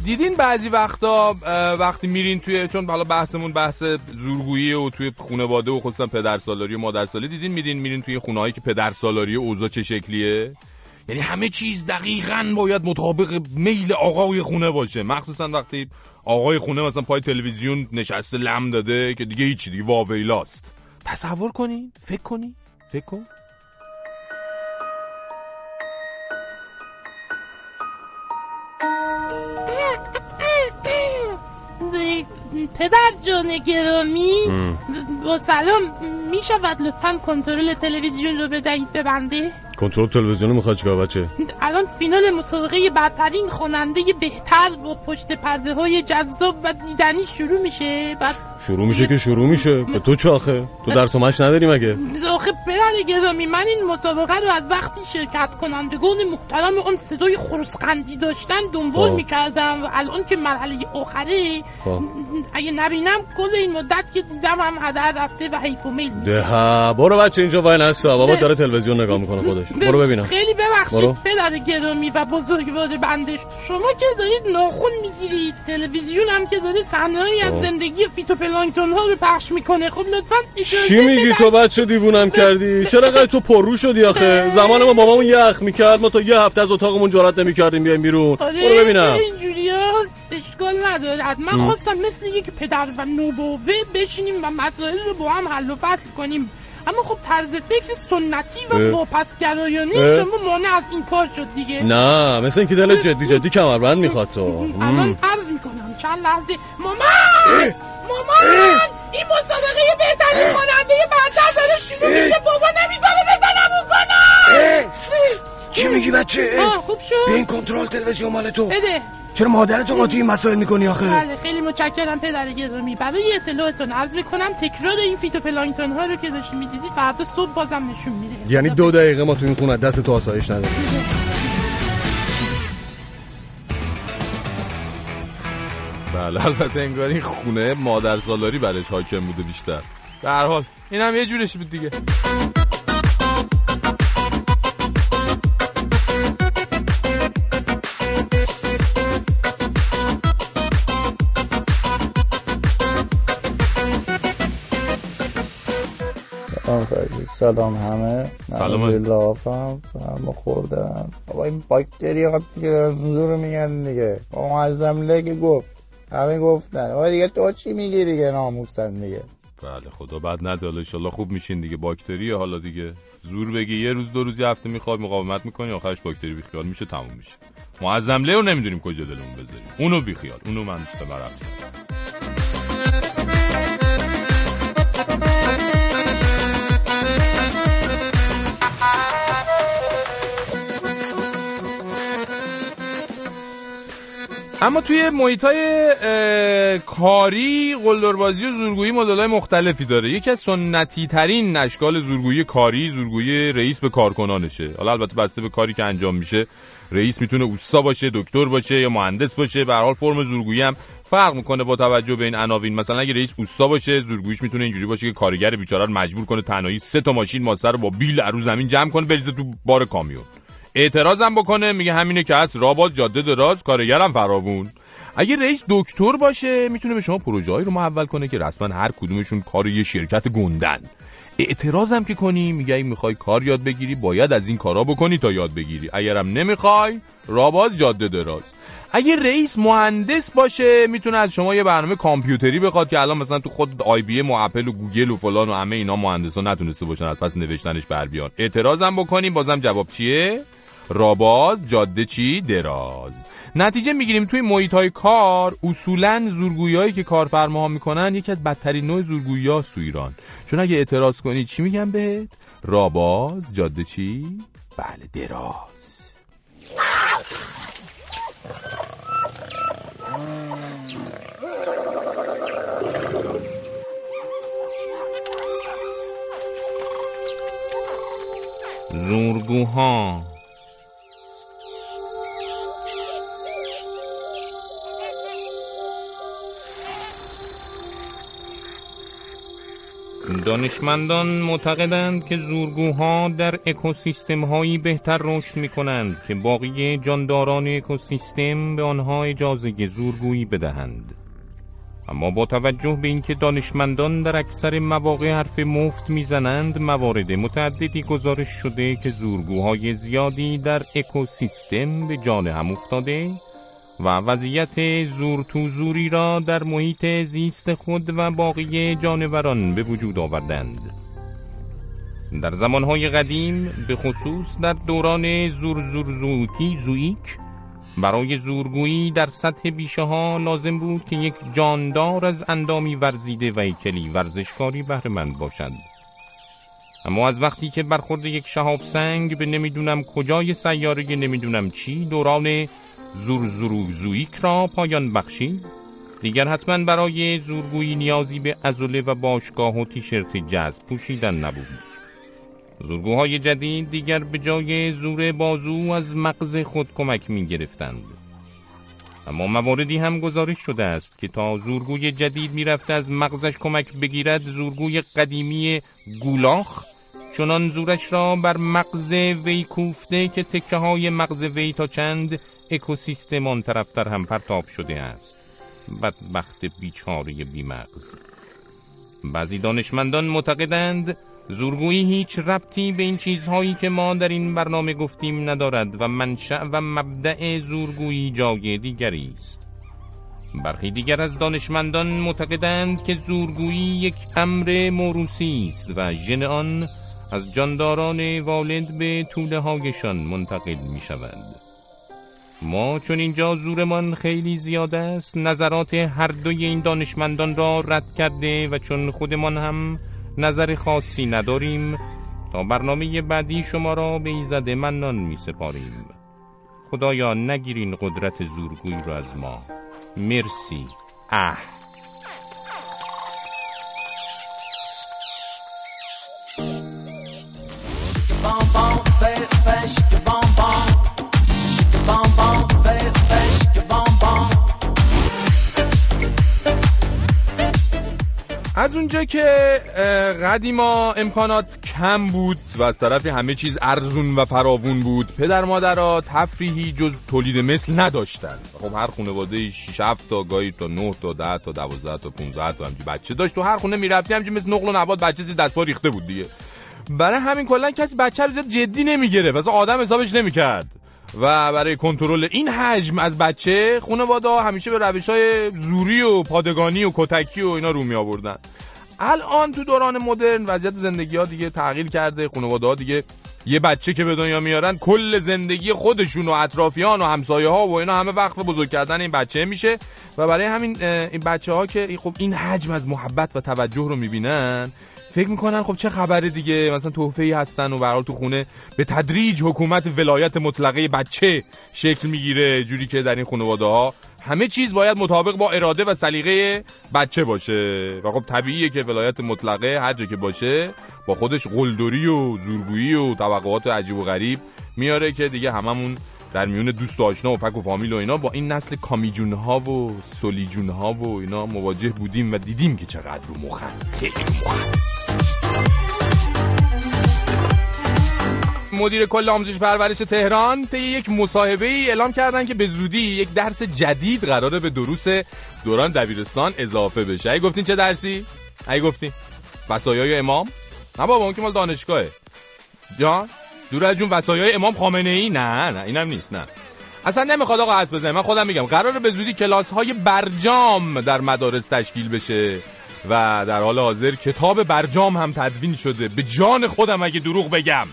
دیدین بعضی وقتا وقتی میرین توی چون حالا بحثمون بحث زورگویی و توی خانواده و خصوصا پدر سالاری و مادر سالاری دیدین میرین میرین توی خونه که پدر سالاری و اوضاع چه شکلیه؟ یعنی همه چیز دقیقا باید مطابق میل آقای خونه باشه. مخصوصا وقتی آقای خونه مثلا پای تلویزیون نشسته لم داده که دیگه هیچی دیگه واویلاست. تصور کنین فکر کنین فکر کن. پدر جان گرامی با سلام می شود لطفا کنترل تلویزیون رو بدهید به بنده کنترل تلویزیون می‌خواد چیکار بچه؟ الان فینال مسابقه برترین خواننده بهتر با پشت پرده های جذاب و دیدنی شروع میشه. بعد شروع میشه که شروع میشه. به تو چه آخه؟ تو درس و مش نداری مگه آخه پدر گرامی من این مسابقه رو از وقتی شرکت کنندگان محترم اون صدای خرسقندی داشتن دنبال خب. می‌کردم و الان که مرحله آخره خب. اگه نبینم کل این مدت که دیدم هم هدر رفته و حیف و میل میشه. ده ها برو بچه اینجا وای نستا بابا داره تلویزیون نگاه می‌کنه خودش. برو ببینم خیلی ببخشید. پدر گرامی و بزرگوار بندش. شما که دارید ناخون می‌گیرید تلویزیون هم که داره صحنه‌ای از خب. زندگی ها رو پخش می‌کنه. خب لطفا چی میگی. تو بچه دیوونم کردی؟ چرا قای تو پررو شدی آخه؟ زمان ما بابامون یخ می‌کرد ما تا یه هفته از اتاقمون جرات نمی‌کردیم بیایم بیرون. آره برو ببینم. اشکال ندارد من. خواستم مثل یک پدر و نوبوه بشینیم و مسائل رو با هم حل و فصل کنیم. اما خب طرز فکر سنتی و. واپسگرایانه. شما مانع از این کار شد دیگه. نه مثل اینکه دلت جدی جدی کمربند می‌خواد تو. الان. عرض می‌کنم چند لحظه. مامان! مامان! این مسابقه بهترین خواننده برتر داره شروع میشه. بابا نمی‌ذاره بزنم کنم چی میگی بچه؟ خوب شد. به این کنترل تلویزیون مال تو. بده. چرا مادرتو قاطی این مسائل می‌کنی آخه؟ بله خیلی متشکرم پدر گرامی. برای اطلاعتون عرض می‌کنم تکرار این فیتوپلانکتون ها رو که داشتی می‌دیدی فردا صبح بازم نشون میده. یعنی دو دقیقه ما تو این خونه دست تو آسایش نداریم. بله البته انگار این خونه مادر سالاری برش حاکم بوده بیشتر. به هر حال این هم یه جورش بود دیگه. سلام همه. سلام. لافم سرما خوردم بابا این باکتری ها دیگه زور میگن دیگه. با معظم که گفت. همه گفتن. بابا دیگه تو چی میگی دیگه؟ ناموسن دیگه. بله خدا بعد حالا انشالله خوب میشین دیگه. باکتری حالا دیگه. زور بگی. یه روز دو روز یه هفته می‌خواد مقاومت می‌کنی آخرش باکتری بیخیال میشه تموم میشه. معظم له رو نمی‌دونیم کجا دلمون بذاریم. اونو بیخیال. اونو من به اما توی محیط های کاری قلدربازی و زورگویی مدل مختلفی داره. یکی از سنتی ترین اشکال زورگویی کاری زورگویی رئیس به کارکنانشه. حالا البته بسته به کاری که انجام میشه. رئیس می‌تونه اوستا باشه دکتر باشه یا مهندس باشه. به حال فرم زورگویی هم فرق می‌کنه با توجه به این عناوین. مثلا اگه رئیس اوستا باشه زورگوییش می‌تونه اینجوری باشه که کارگر بیچاره مجبور کنه تنهایی سه تا ماشین ماسه رو با بیل رو زمین جمع کنه بریزه تو بار کامیون. اعتراضم بکنه میگه همینه که هست راه باز جاده دراز کارگرم فراوون. اگه رئیس دکتر باشه می‌تونه به شما پروژه رو محول کنه که رسما هر کدومشون کار یه شرکت گنده‌ن. اعتراضم که کنی؟ میگه اگه می‌خوای کار یاد بگیری باید از این کارا بکنی تا یاد بگیری. اگرم نمی‌خوای راه باز جاده دراز. اگه رئیس مهندس باشه می‌تونه از شما یه برنامه کامپیوتری بخواد که الان مثلا تو خود IBM و اپل و گوگل و فلان و همه اینا مهندسا نتونسته باشن از پس نوشتنش بر بیان. اعتراضم بکنیم بازم جواب چیه؟ راباز جاده چی دراز. نتیجه می‌گیریم توی محیط های کار اصولا زورگویی که کارفرماها می‌کنن یکی از بدترین نوع زورگویی هاست تو ایران. چون اگه اعتراض کنی چی میگن بهت؟ راباز جاده چی؟ بله دراز. زورگوها. دانشمندان معتقدند که زورگوها در اکوسیستم هایی بهتر رشد می کنند که باقی جانداران اکوسیستم به آنها اجازه زورگویی بدهند. اما با توجه به اینکه دانشمندان در اکثر مواقع حرف مفت می‌زنند موارد متعددی گزارش شده که زورگوهای زیادی در اکوسیستم به جان هم افتاده. و وضعیت زور تو زوری را در محیط زیست خود و باقی جانوران به وجود آوردند. در زمانهای قدیم به خصوص در دوران زور زور زویکی زویک برای زورگویی در سطح بیشه ها لازم بود که یک جاندار از اندامی ورزیده و هیکلی ورزشکاری بهرهمند باشد. اما از وقتی که برخورد یک شهاب سنگ به نمی‌دونم کجای سیاره نمی‌دونم چی دوران زور زورو زویک را پایان بخشید دیگر حتما برای زورگویی نیازی به ازوله و باشگاه و تیشرت جذب پوشیدن نبود. زورگوهای جدید دیگر به جای زور بازو از مغز خود کمک می گرفتند اما مواردی هم گزارش شده است که تا زورگوی جدید می رفته از مغزش کمک بگیرد زورگوی قدیمی گولاخ چنان زورش را بر مغز وی کوفته که تکه های مغز وی تا چند اکوسیستم آن طرفتر هم پرتاب شده است. بدبخت بیچاره بیمغز. بعضی دانشمندان معتقدند زورگویی هیچ ربطی به این چیزهایی که ما در این برنامه گفتیم ندارد و منشأ و مبدع زورگویی جای دیگری است. برخی دیگر از دانشمندان معتقدند که زورگویی یک امر موروسی است و ژن آن از جانداران والد به طوله هایشان منتقل می شود ما چون اینجا زورمان خیلی زیاد است نظرات هر دوی این دانشمندان را رد کرده و چون خودمان هم نظر خاصی نداریم تا برنامه بعدی شما را به ایزد منان می سپاریم. خدایا نگیرین قدرت زورگویی را از ما. مرسی. اه. از اونجا که قدیما امکانات کم بود و از طرف همه چیز ارزون و فراوون بود پدر مادرها تفریحی جز تولید مثل نداشتن خب هر خانواده 6 7 تا گاهی تا 9 تا 10 تا 12 تا 15 تا همچین بچه داشت تو هر خونه می‌رفتی همچین مثل نقل و نبات بچه زیر دست پا ریخته بود دیگه. برای همین کلا کسی بچه رو زیاد جدی نمی‌گیره واسه آدم حسابش نمی‌کرد. و برای کنترل این حجم از بچه خانواده همیشه به روش های زوری و پادگانی و کتکی و اینا رو می آوردن. الان تو دوران مدرن وضعیت زندگی ها دیگه تغییر کرده خانواده ها دیگه یه بچه که به دنیا میارن کل زندگی خودشون و اطرافیان و همسایه ها و اینا همه وقت بزرگ کردن این بچه میشه. و برای همین این بچه ها که خب این حجم از محبت و توجه رو می‌بینن فکر می‌کنن خب چه خبره دیگه؟ مثلا توفه ای هستن و برحال تو خونه به تدریج حکومت ولایت مطلقه بچه شکل می‌گیره جوری که در این خانواده ها همه چیز باید مطابق با اراده و سلیقه بچه باشه. و خب طبیعیه که ولایت مطلقه هر جا که باشه با خودش قلدری و زورگویی و توقعات عجیب و غریب میاره که دیگه هممون در میون دوست آشنا و فک و فامیل و اینا با این نسل کامیجون ها و سولیجون ها و اینا مواجه بودیم و دیدیم که چقدر رو مخن. خیلی مخن. مدیر کل آموزش پرورش تهران طی یک مصاحبه ای اعلام کردن که به زودی یک درس جدید قراره به دروس دوران دبیرستان اضافه بشه. ای گفتین چه درسی؟ ای گفتین وصایای امام؟ نه بابا اون که مال دانشگاهه. جان؟ دور از جون وصایای امام خامنه ای نه نه اینم نیست نه. اصلا نمی‌خواد آقا حدس بزنه. من خودم میگم قراره به زودی کلاس های برجام در مدارس تشکیل بشه و در حال حاضر کتاب برجام هم تدوین شده. به جان خودم اگه دروغ بگم.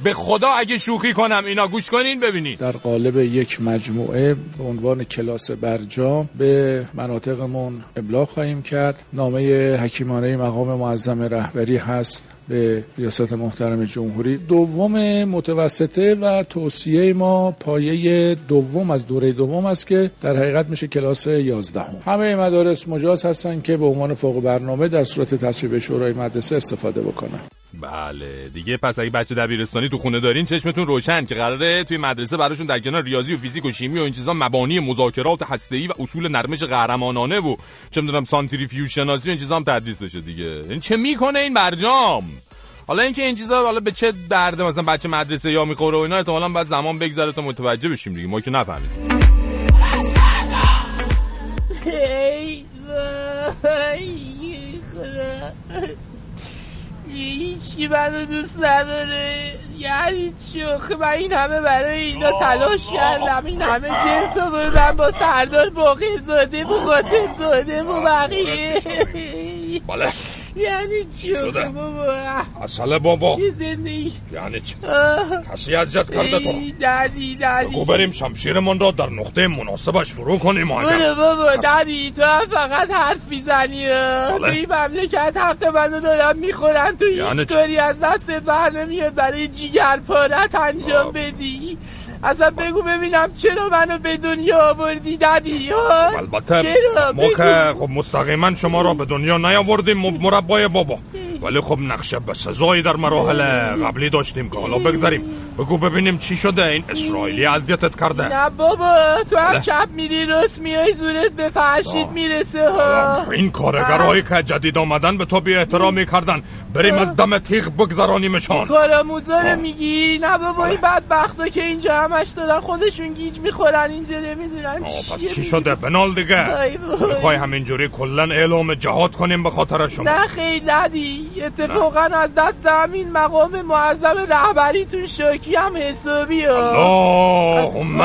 به خدا اگه شوخی کنم اینا گوش کنین ببینین. در قالب یک مجموعه به عنوان کلاس برجام به مناطقمون ابلاغ خواهیم کرد. نامه حکیمانه مقام معظم رهبری هست. به ریاست محترم جمهوری دوم متوسطه و توصیه ما پایه دوم از دوره دوم است که در حقیقت میشه کلاس 11 هم. همه مدارس مجاز هستن که به عنوان فوق برنامه در صورت تصویب شورای مدرسه استفاده بکنن بله. دیگه پس اگه بچه دبیرستانی تو خونه دارین چشمتون روشن که قراره توی مدرسه براشون در کنار ریاضی و فیزیک و شیمی و این چیزا مبانی مذاکرات هسته‌ای و اصول نرمش قهرمانانه و چه می‌دونم سانتریفیوژ شناسی و این چیزا هم تدریس بشه دیگه. این چه می‌کنه این برجام؟ حالا اینکه این چیزا حالا به چه درد مثلا بچه مدرسه یا می‌خوره و اینا احتمالاً بعد زمان بگذره تا متوجه بشیم دیگه. ما که نفهمیدیم. [LAUGHS] هیچی منو دوست نداره. یعنی چی من این همه برای اینا تلاش کردم. این همه جنس بردم با سردار باقر زاده با قاسم زاده با بقیه. بله. یعنی چی شده؟ بابا؟ اصله بابا. چی زندگی؟ یعنی چی؟ کسی اذیت کرده تو دادی دادی. بگو بریم شمشیرمون را در نقطه مناسبش فرو کنیم برو آدم بابا دادی تو هم فقط حرف می‌زنی. تو بله. این مملکت حق منو دارن می‌خورن. تو یعنی هیچ چی؟ کاری از دستت بر نمیاد. برای جیگر پارت انجام بدی. اصلا بگو ببینم چرا منو به دنیا آوردی دادی؟ البته چرا؟ ما. که خب مستقیما شما را به دنیا نیاوردیم مربای بابا. ولی خب نقشه به سزایی در مراحل قبلی داشتیم که حالا بگذاریم بگو ببینیم چی شده. این اسرائیلی اذیتت کرده. نه بابا تو هم بله. چپ میری راست میای زورت به فرشید می‌رسه. ها این کارگرهایی که جدید آمدن به تو بی احترامی کردن. بریم از دم تیغ بگذرانیمشان. کاراموزا رو میگی؟ نه بابا این بدبختا که اینجا همش دارن خودشون گیج می‌خورن اینجا نمی‌دونن پس چی شده؟ بنال دیگه. ای وای. می‌خوای همینجوری کلا اعلام جهاد کنیم به خاطر شما. نه خیلی ندی. اتفاقا از دست همین مقام معظم رهبریتون شاکی هم حسابی اللهم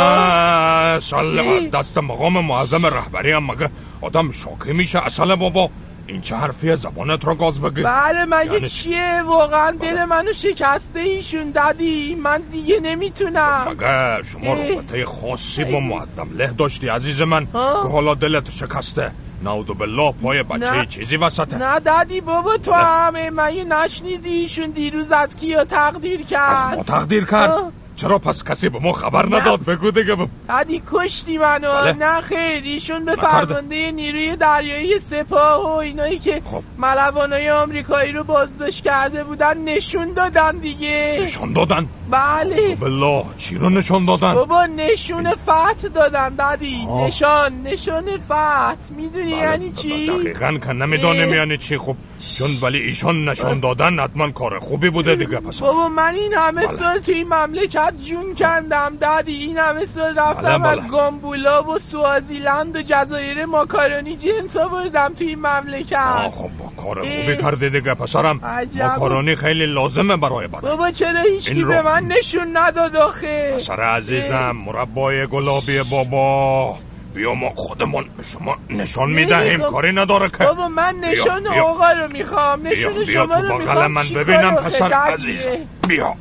صل از دست مقام معظم رهبری هم مگه آدم شاکی میشه؟ اصلا بابا این چه حرفیه زبانت را گاز بگی؟ بله مگه یعنی- چیه؟ واقعا دل منو شکسته ایشون دادی. من دیگه نمی‌تونم. مگه شما. رابطه خاصی با معظم له داشتی عزیز من؟ ها؟ که حالا دلت شکسته. نعوذ بالله پای بچه نه. چیزی وسطه نه دادی بابا تو همه نشنیدی ایشون دیروز از کیا تقدیر کرد ما تقدیر کرد. چرا پس کسی به ما خبر نداد؟ بگو دیگه ب... دادی کشتی منو. بله. نه خیر ایشون به نکرده. فرمانده نیروی دریایی سپاه و اینایی که خب. ملوانای آمریکایی رو بازداشت کرده بودن نشون دادن دیگه. نشان دادن؟ بله. بالله. چی رو نشان دادن؟ بابا نشون فتح دادن دادی آه. نشان نشان فتح. می‌دونی یعنی چی؟ دقیقا که نمی‌دانیم اه. یعنی چی. خب چون ولی ایشان نشان دادن حتما کار خوبی بوده دیگه پس. بابا من این همه بله. سال توی این مملکت جون کندم. دادی این همه سال رفتم از. گامبولا و سوازیلند و جزایر ماکارونی جنس آوردم توی این مملکت. آه خب با کار خوبی اه. کردی دیگه پسرم. ماکارونی خیلی لازمه برای بدن. بابا چرا هیچکی به من نشون نداد آخه؟ پسر عزیزم مربای گلابی بابا. بیا ما خودمون به شما نشان می‌دهیم. کاری نداره که بابا من نشان بیا. آقا رو می‌خوام نشون بیا شما رو می‌خوام من ببینم پسر؟ عزیزم بیا.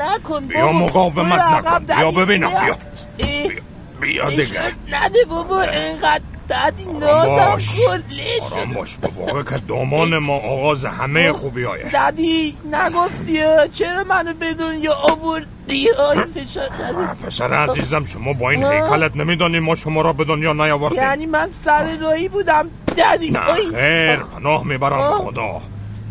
نکن بیا. مقاومت نکن بیا ببینم بیا. بیا دیگه. نده بابا اینقدر دادی نازم کن آرام باش به واقع که دامان ما آغاز همه خوبی های. دادی نگفتی؟ چرا منو به دنیا آوردی های فشار دادی پسر عزیزم شما با این آه. هیکلت نمیدانی ما شما را به دنیا نیاوردیم. یعنی من سر رایی بودم. دادی نه آی. خیر پناه می‌برم. خدا.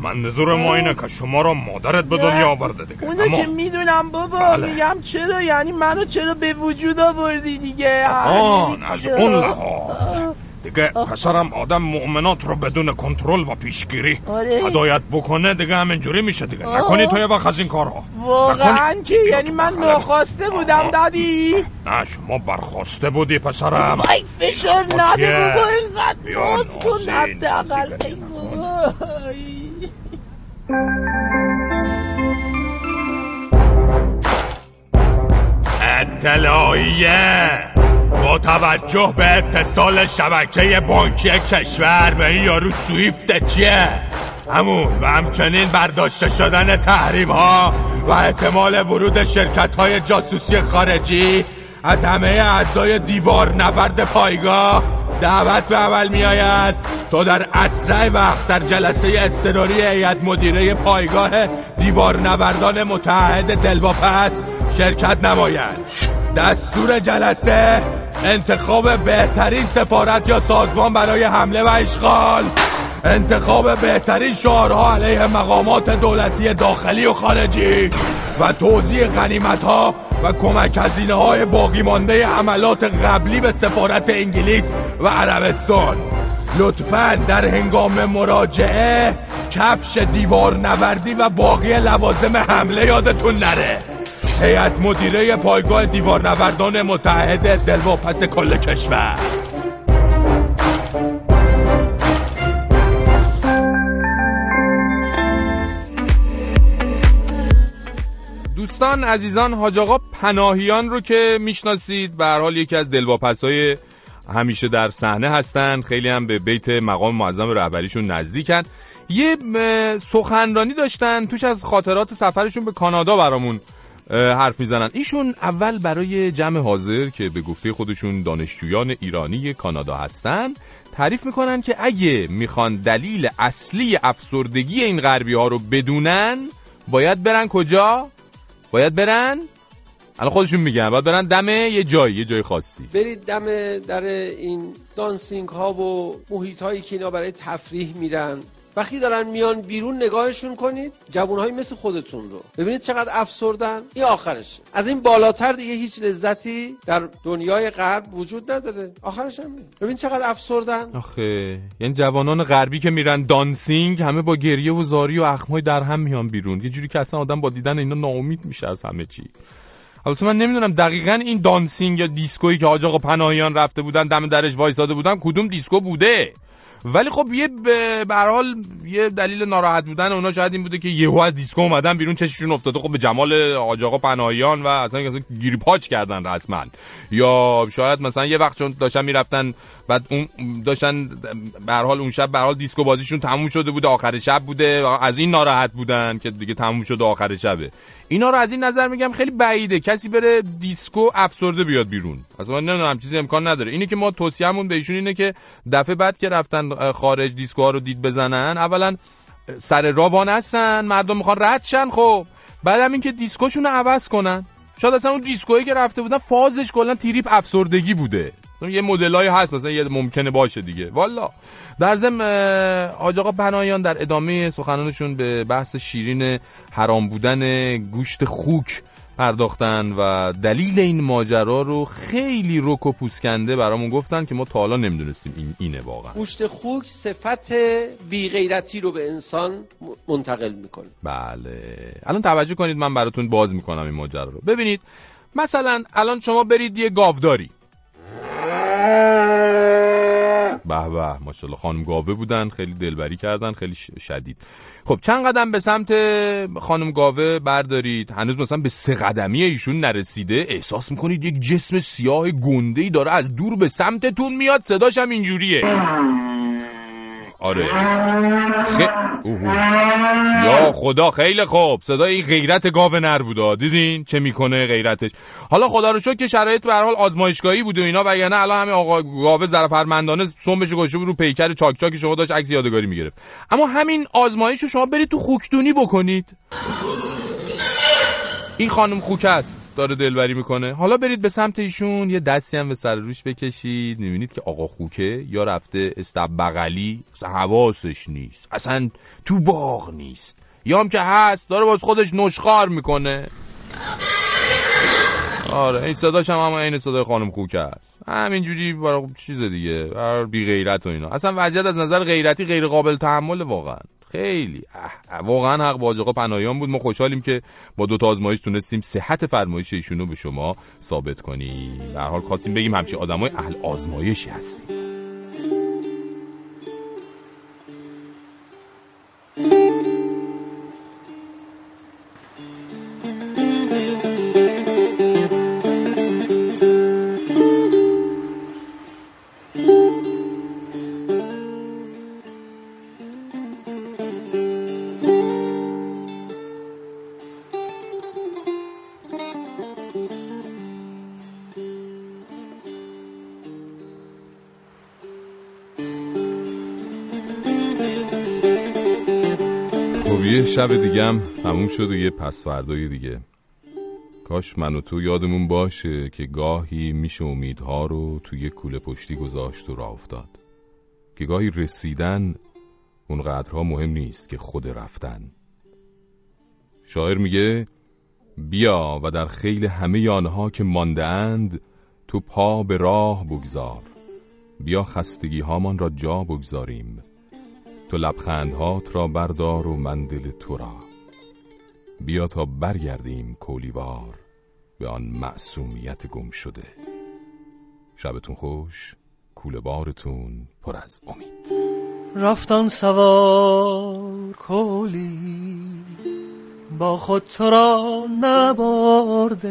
منظور ما اینه که شما را مادرت به دنیا آورده دیگه اونو اما که می‌دونم بابا بله. میگم چرا یعنی منو چرا به وجود آوردی دیگه آن از دیگه. اون لحاظ دیگه پسرم آدم مؤمنات رو بدون کنترل و پیشگیری آره. هدایت بکنه دیگه همینجوری میشه دیگه نکنی تو یه وقت از این کارها واقعا نکنی. که یعنی من ناخواسته بودم دادی نه شما برخواسته بودی پسرم وای فشار نده؟ بابا اینقدر بیا ناز کن حداقل ای. اطلاعیه. با توجه به اتصال شبکه بانکی کشور به این یارو سویفت چیه؟ همون و همچنین برداشته شدن تحریم ها و احتمال ورود شرکت های جاسوسی خارجی از همه اعضای دیوار نبرد پایگاه دعوت به عمل می آید تا در اسرع وقت در جلسه اضطراری هیئت مدیره پایگاه دیوار نوردان متحد دلواپس شرکت نماید. دستور جلسه انتخاب بهترین سفارت یا سازمان برای حمله و اشغال. انتخاب بهترین شعارها علیه مقامات دولتی داخلی و خارجی و توزیع غنیمت ها و کمک هزینه های باقی مانده حملات قبلی به سفارت انگلیس و عربستان. لطفا در هنگام مراجعه کفش دیوار نوردی و باقی لوازم حمله یادتون نره. هیئت مدیره پایگاه دیوار نوردان متحد دلواپس کل کشور. دوستان عزیزان حاج آقا پناهیان رو که می‌شناسید به هر حال یکی از دلواپسای همیشه در صحنه هستن. خیلی هم به بیت مقام معظم رهبریشون نزدیکن. یه سخنرانی داشتن توش از خاطرات سفرشون به کانادا برامون حرف می‌زنن. ایشون اول برای جمع حاضر که به گفته خودشون دانشجویان ایرانی کانادا هستن تعریف می‌کنن که اگه می‌خوان دلیل اصلی افسردگی این غربی ها رو بدونن باید برن کجا؟ باید برن؟ الان خودشون میگن. باید برن دم یه جایی یه جای خاصی. برید دم در این دانسینگ ها و محیط هایی که اینا برای تفریح میرن. وقتی دارن میان بیرون نگاهشون کنید جوان های مثل خودتون رو. ببینید چقدر افسردن. این آخرش از این بالاتر دیگه هیچ لذتی در دنیای غرب وجود نداره. آخرش هم. ببین چقدر افسردن. آخه یعنی جوانان غربی که میرن دانسینگ همه با گریه و زاری و اخمای در هم میان بیرون. یه جوری که اصلا آدم با دیدن اینا ناامید میشه از همه چی. البته من نمی‌دونم دقیقا این دانسینگ یا دیسکویی که حاج آقا پناهیان رفته بودن دم درش وایساده بودن کدوم دیسکو بوده؟ ولی خب یه به حال یه دلیل ناراحت بودن اونا شاید این بوده که یهو از دیسکو اومدن بیرون چششون افتاده. خب به جمال حاج آقا پناهیان و اصلا اصلا گیریپاچ کردن رسما. یا شاید مثلا یه وقت چون داشتن می‌رفتن بعد اون داشتن به حال اون شب به حال دیسکو بازیشون تموم شده بوده آخر شب بوده. از این ناراحت بودن که دیگه تموم شده آخر شبه. اینا رو از این نظر میگم خیلی بعیده. کسی بره دیسکو افسرده بیاد بیرون. اصلا من نمی‌دونم چیزی امکان نداره. اینی که ما توصیه‌مون به ایشون اینه که دفعه بعد که رفتن خارج دیسکو ها رو دید بزنن اولا سر راه وانستن مردم می‌خوان رد شن خب. بعدم اینکه دیسکوشون رو عوض کنن. شاید اصلا اون دیسکویی که رفته بودن فازش کلا تریپ افسردگی بوده. یه مدلایی هست مثلا یه ممکنه باشه دیگه. والا. در ضمن حاج آقا پناهیان در ادامه سخنانشون به بحث شیرین حرام بودن گوشت خوک پرداختن و دلیل این ماجرا رو خیلی رک و پوسکنده برامون گفتن که ما تا حالا نمی‌دونستیم این اینه واقعا. گوشت خوک صفت بی غیرتی رو به انسان منتقل می‌کنه. بله. الان توجه کنید من براتون باز می‌کنم این ماجرا رو. ببینید مثلا الان شما برید یه گاوداری. به به ماشاءالله. خانم گاوه بودن خیلی دلبری کردن خیلی شدید. خب چند قدم به سمت خانم گاوه بردارید. هنوز مثلا به سه قدمی ایشون نرسیده. احساس می‌کنید یک جسم سیاه گنده ای داره از دور به سمتتون میاد؟ صداش هم اینجوریه. آره. خ... یا خدا خیلی خوب. صدای این غیرت گاو نر بودا دیدین چه می‌کنه غیرتش؟ حالا خدا رو شکر که شرایط به هر حال آزمایشگاهی بوده و اینا وگرنه الان همین آقا گاو ظرفرمندانه سمش گوشه رو پیکر چاک چاکی شما داشت عکس یادگاری می‌گرفت. اما همین آزمایش رو شما برید تو خوکدونی بکنید. این خانم خوک است. داره دلبری می‌کنه. حالا برید به سمت ایشون یه دستی هم به سر روش بکشید. می‌بینید که آقا خوکه یا رفته استب بغلی حواسش نیست. اصلا تو باغ نیست. یا هم که هست داره باز خودش نشخار می‌کنه. آره این صداش هم همه این صدای خانم خوکه است. همینجوری برای چیز دیگه بر بی غیرت و اینا. اصلا وضعیت از نظر غیرتی غیر قابل تحمل واقعا. خیلی. واقعا حق با آقا پناهیان بود. ما خوشحالیم که با دو تا آزمایش تونستیم صحت فرمایش ایشون رو به شما ثابت کنیم. هر حال خواستیم بگیم همچین آدمای اهل آزمایشی هستیم. شب دیگه هم تموم شد و یه پس فردای دیگه. کاش من و تو یادمون باشه که گاهی میشه امیدها رو توی کوله پشتی گذاشت و راه افتاد. که گاهی رسیدن اونقدرها مهم نیست که خود رفتن. شاعر میگه بیا و در خیل همه آنها که مانده اند تو پا به راه بگذار. بیا خستگی هامان را جا بگذاریم. تو لبخندهات را بردار و من دل تو را. بیا تا برگردیم کولیوار به آن معصومیت گم شده. شبتون خوش کوله بارتون پر از امید. رفتن سوار کولی با خود تو را نبرده.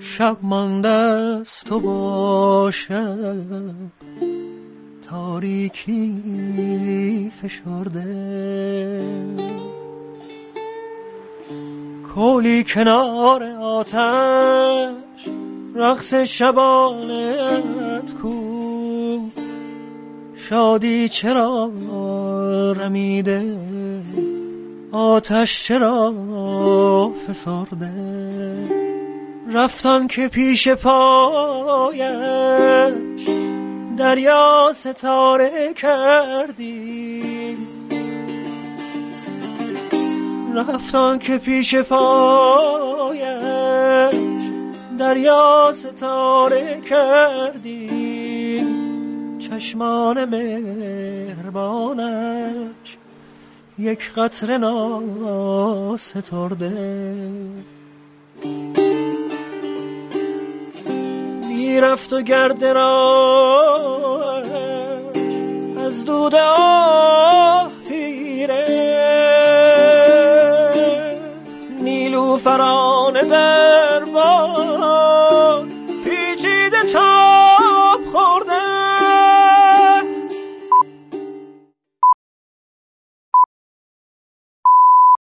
شب من دست تو باشد تاریکی فشرده. کولی کنار آتش رقص شبانت کو. شادی چرا رمیده؟ آتش چرا فسرده؟ رفتن که پیش پایش دریا ستاره کردی. رفتان که پیش پایش دریا ستاره کردی. چشمان مهربانش یک قطر ناسترده. رفت و گرد را از دود آه تیره نیلو فران دربار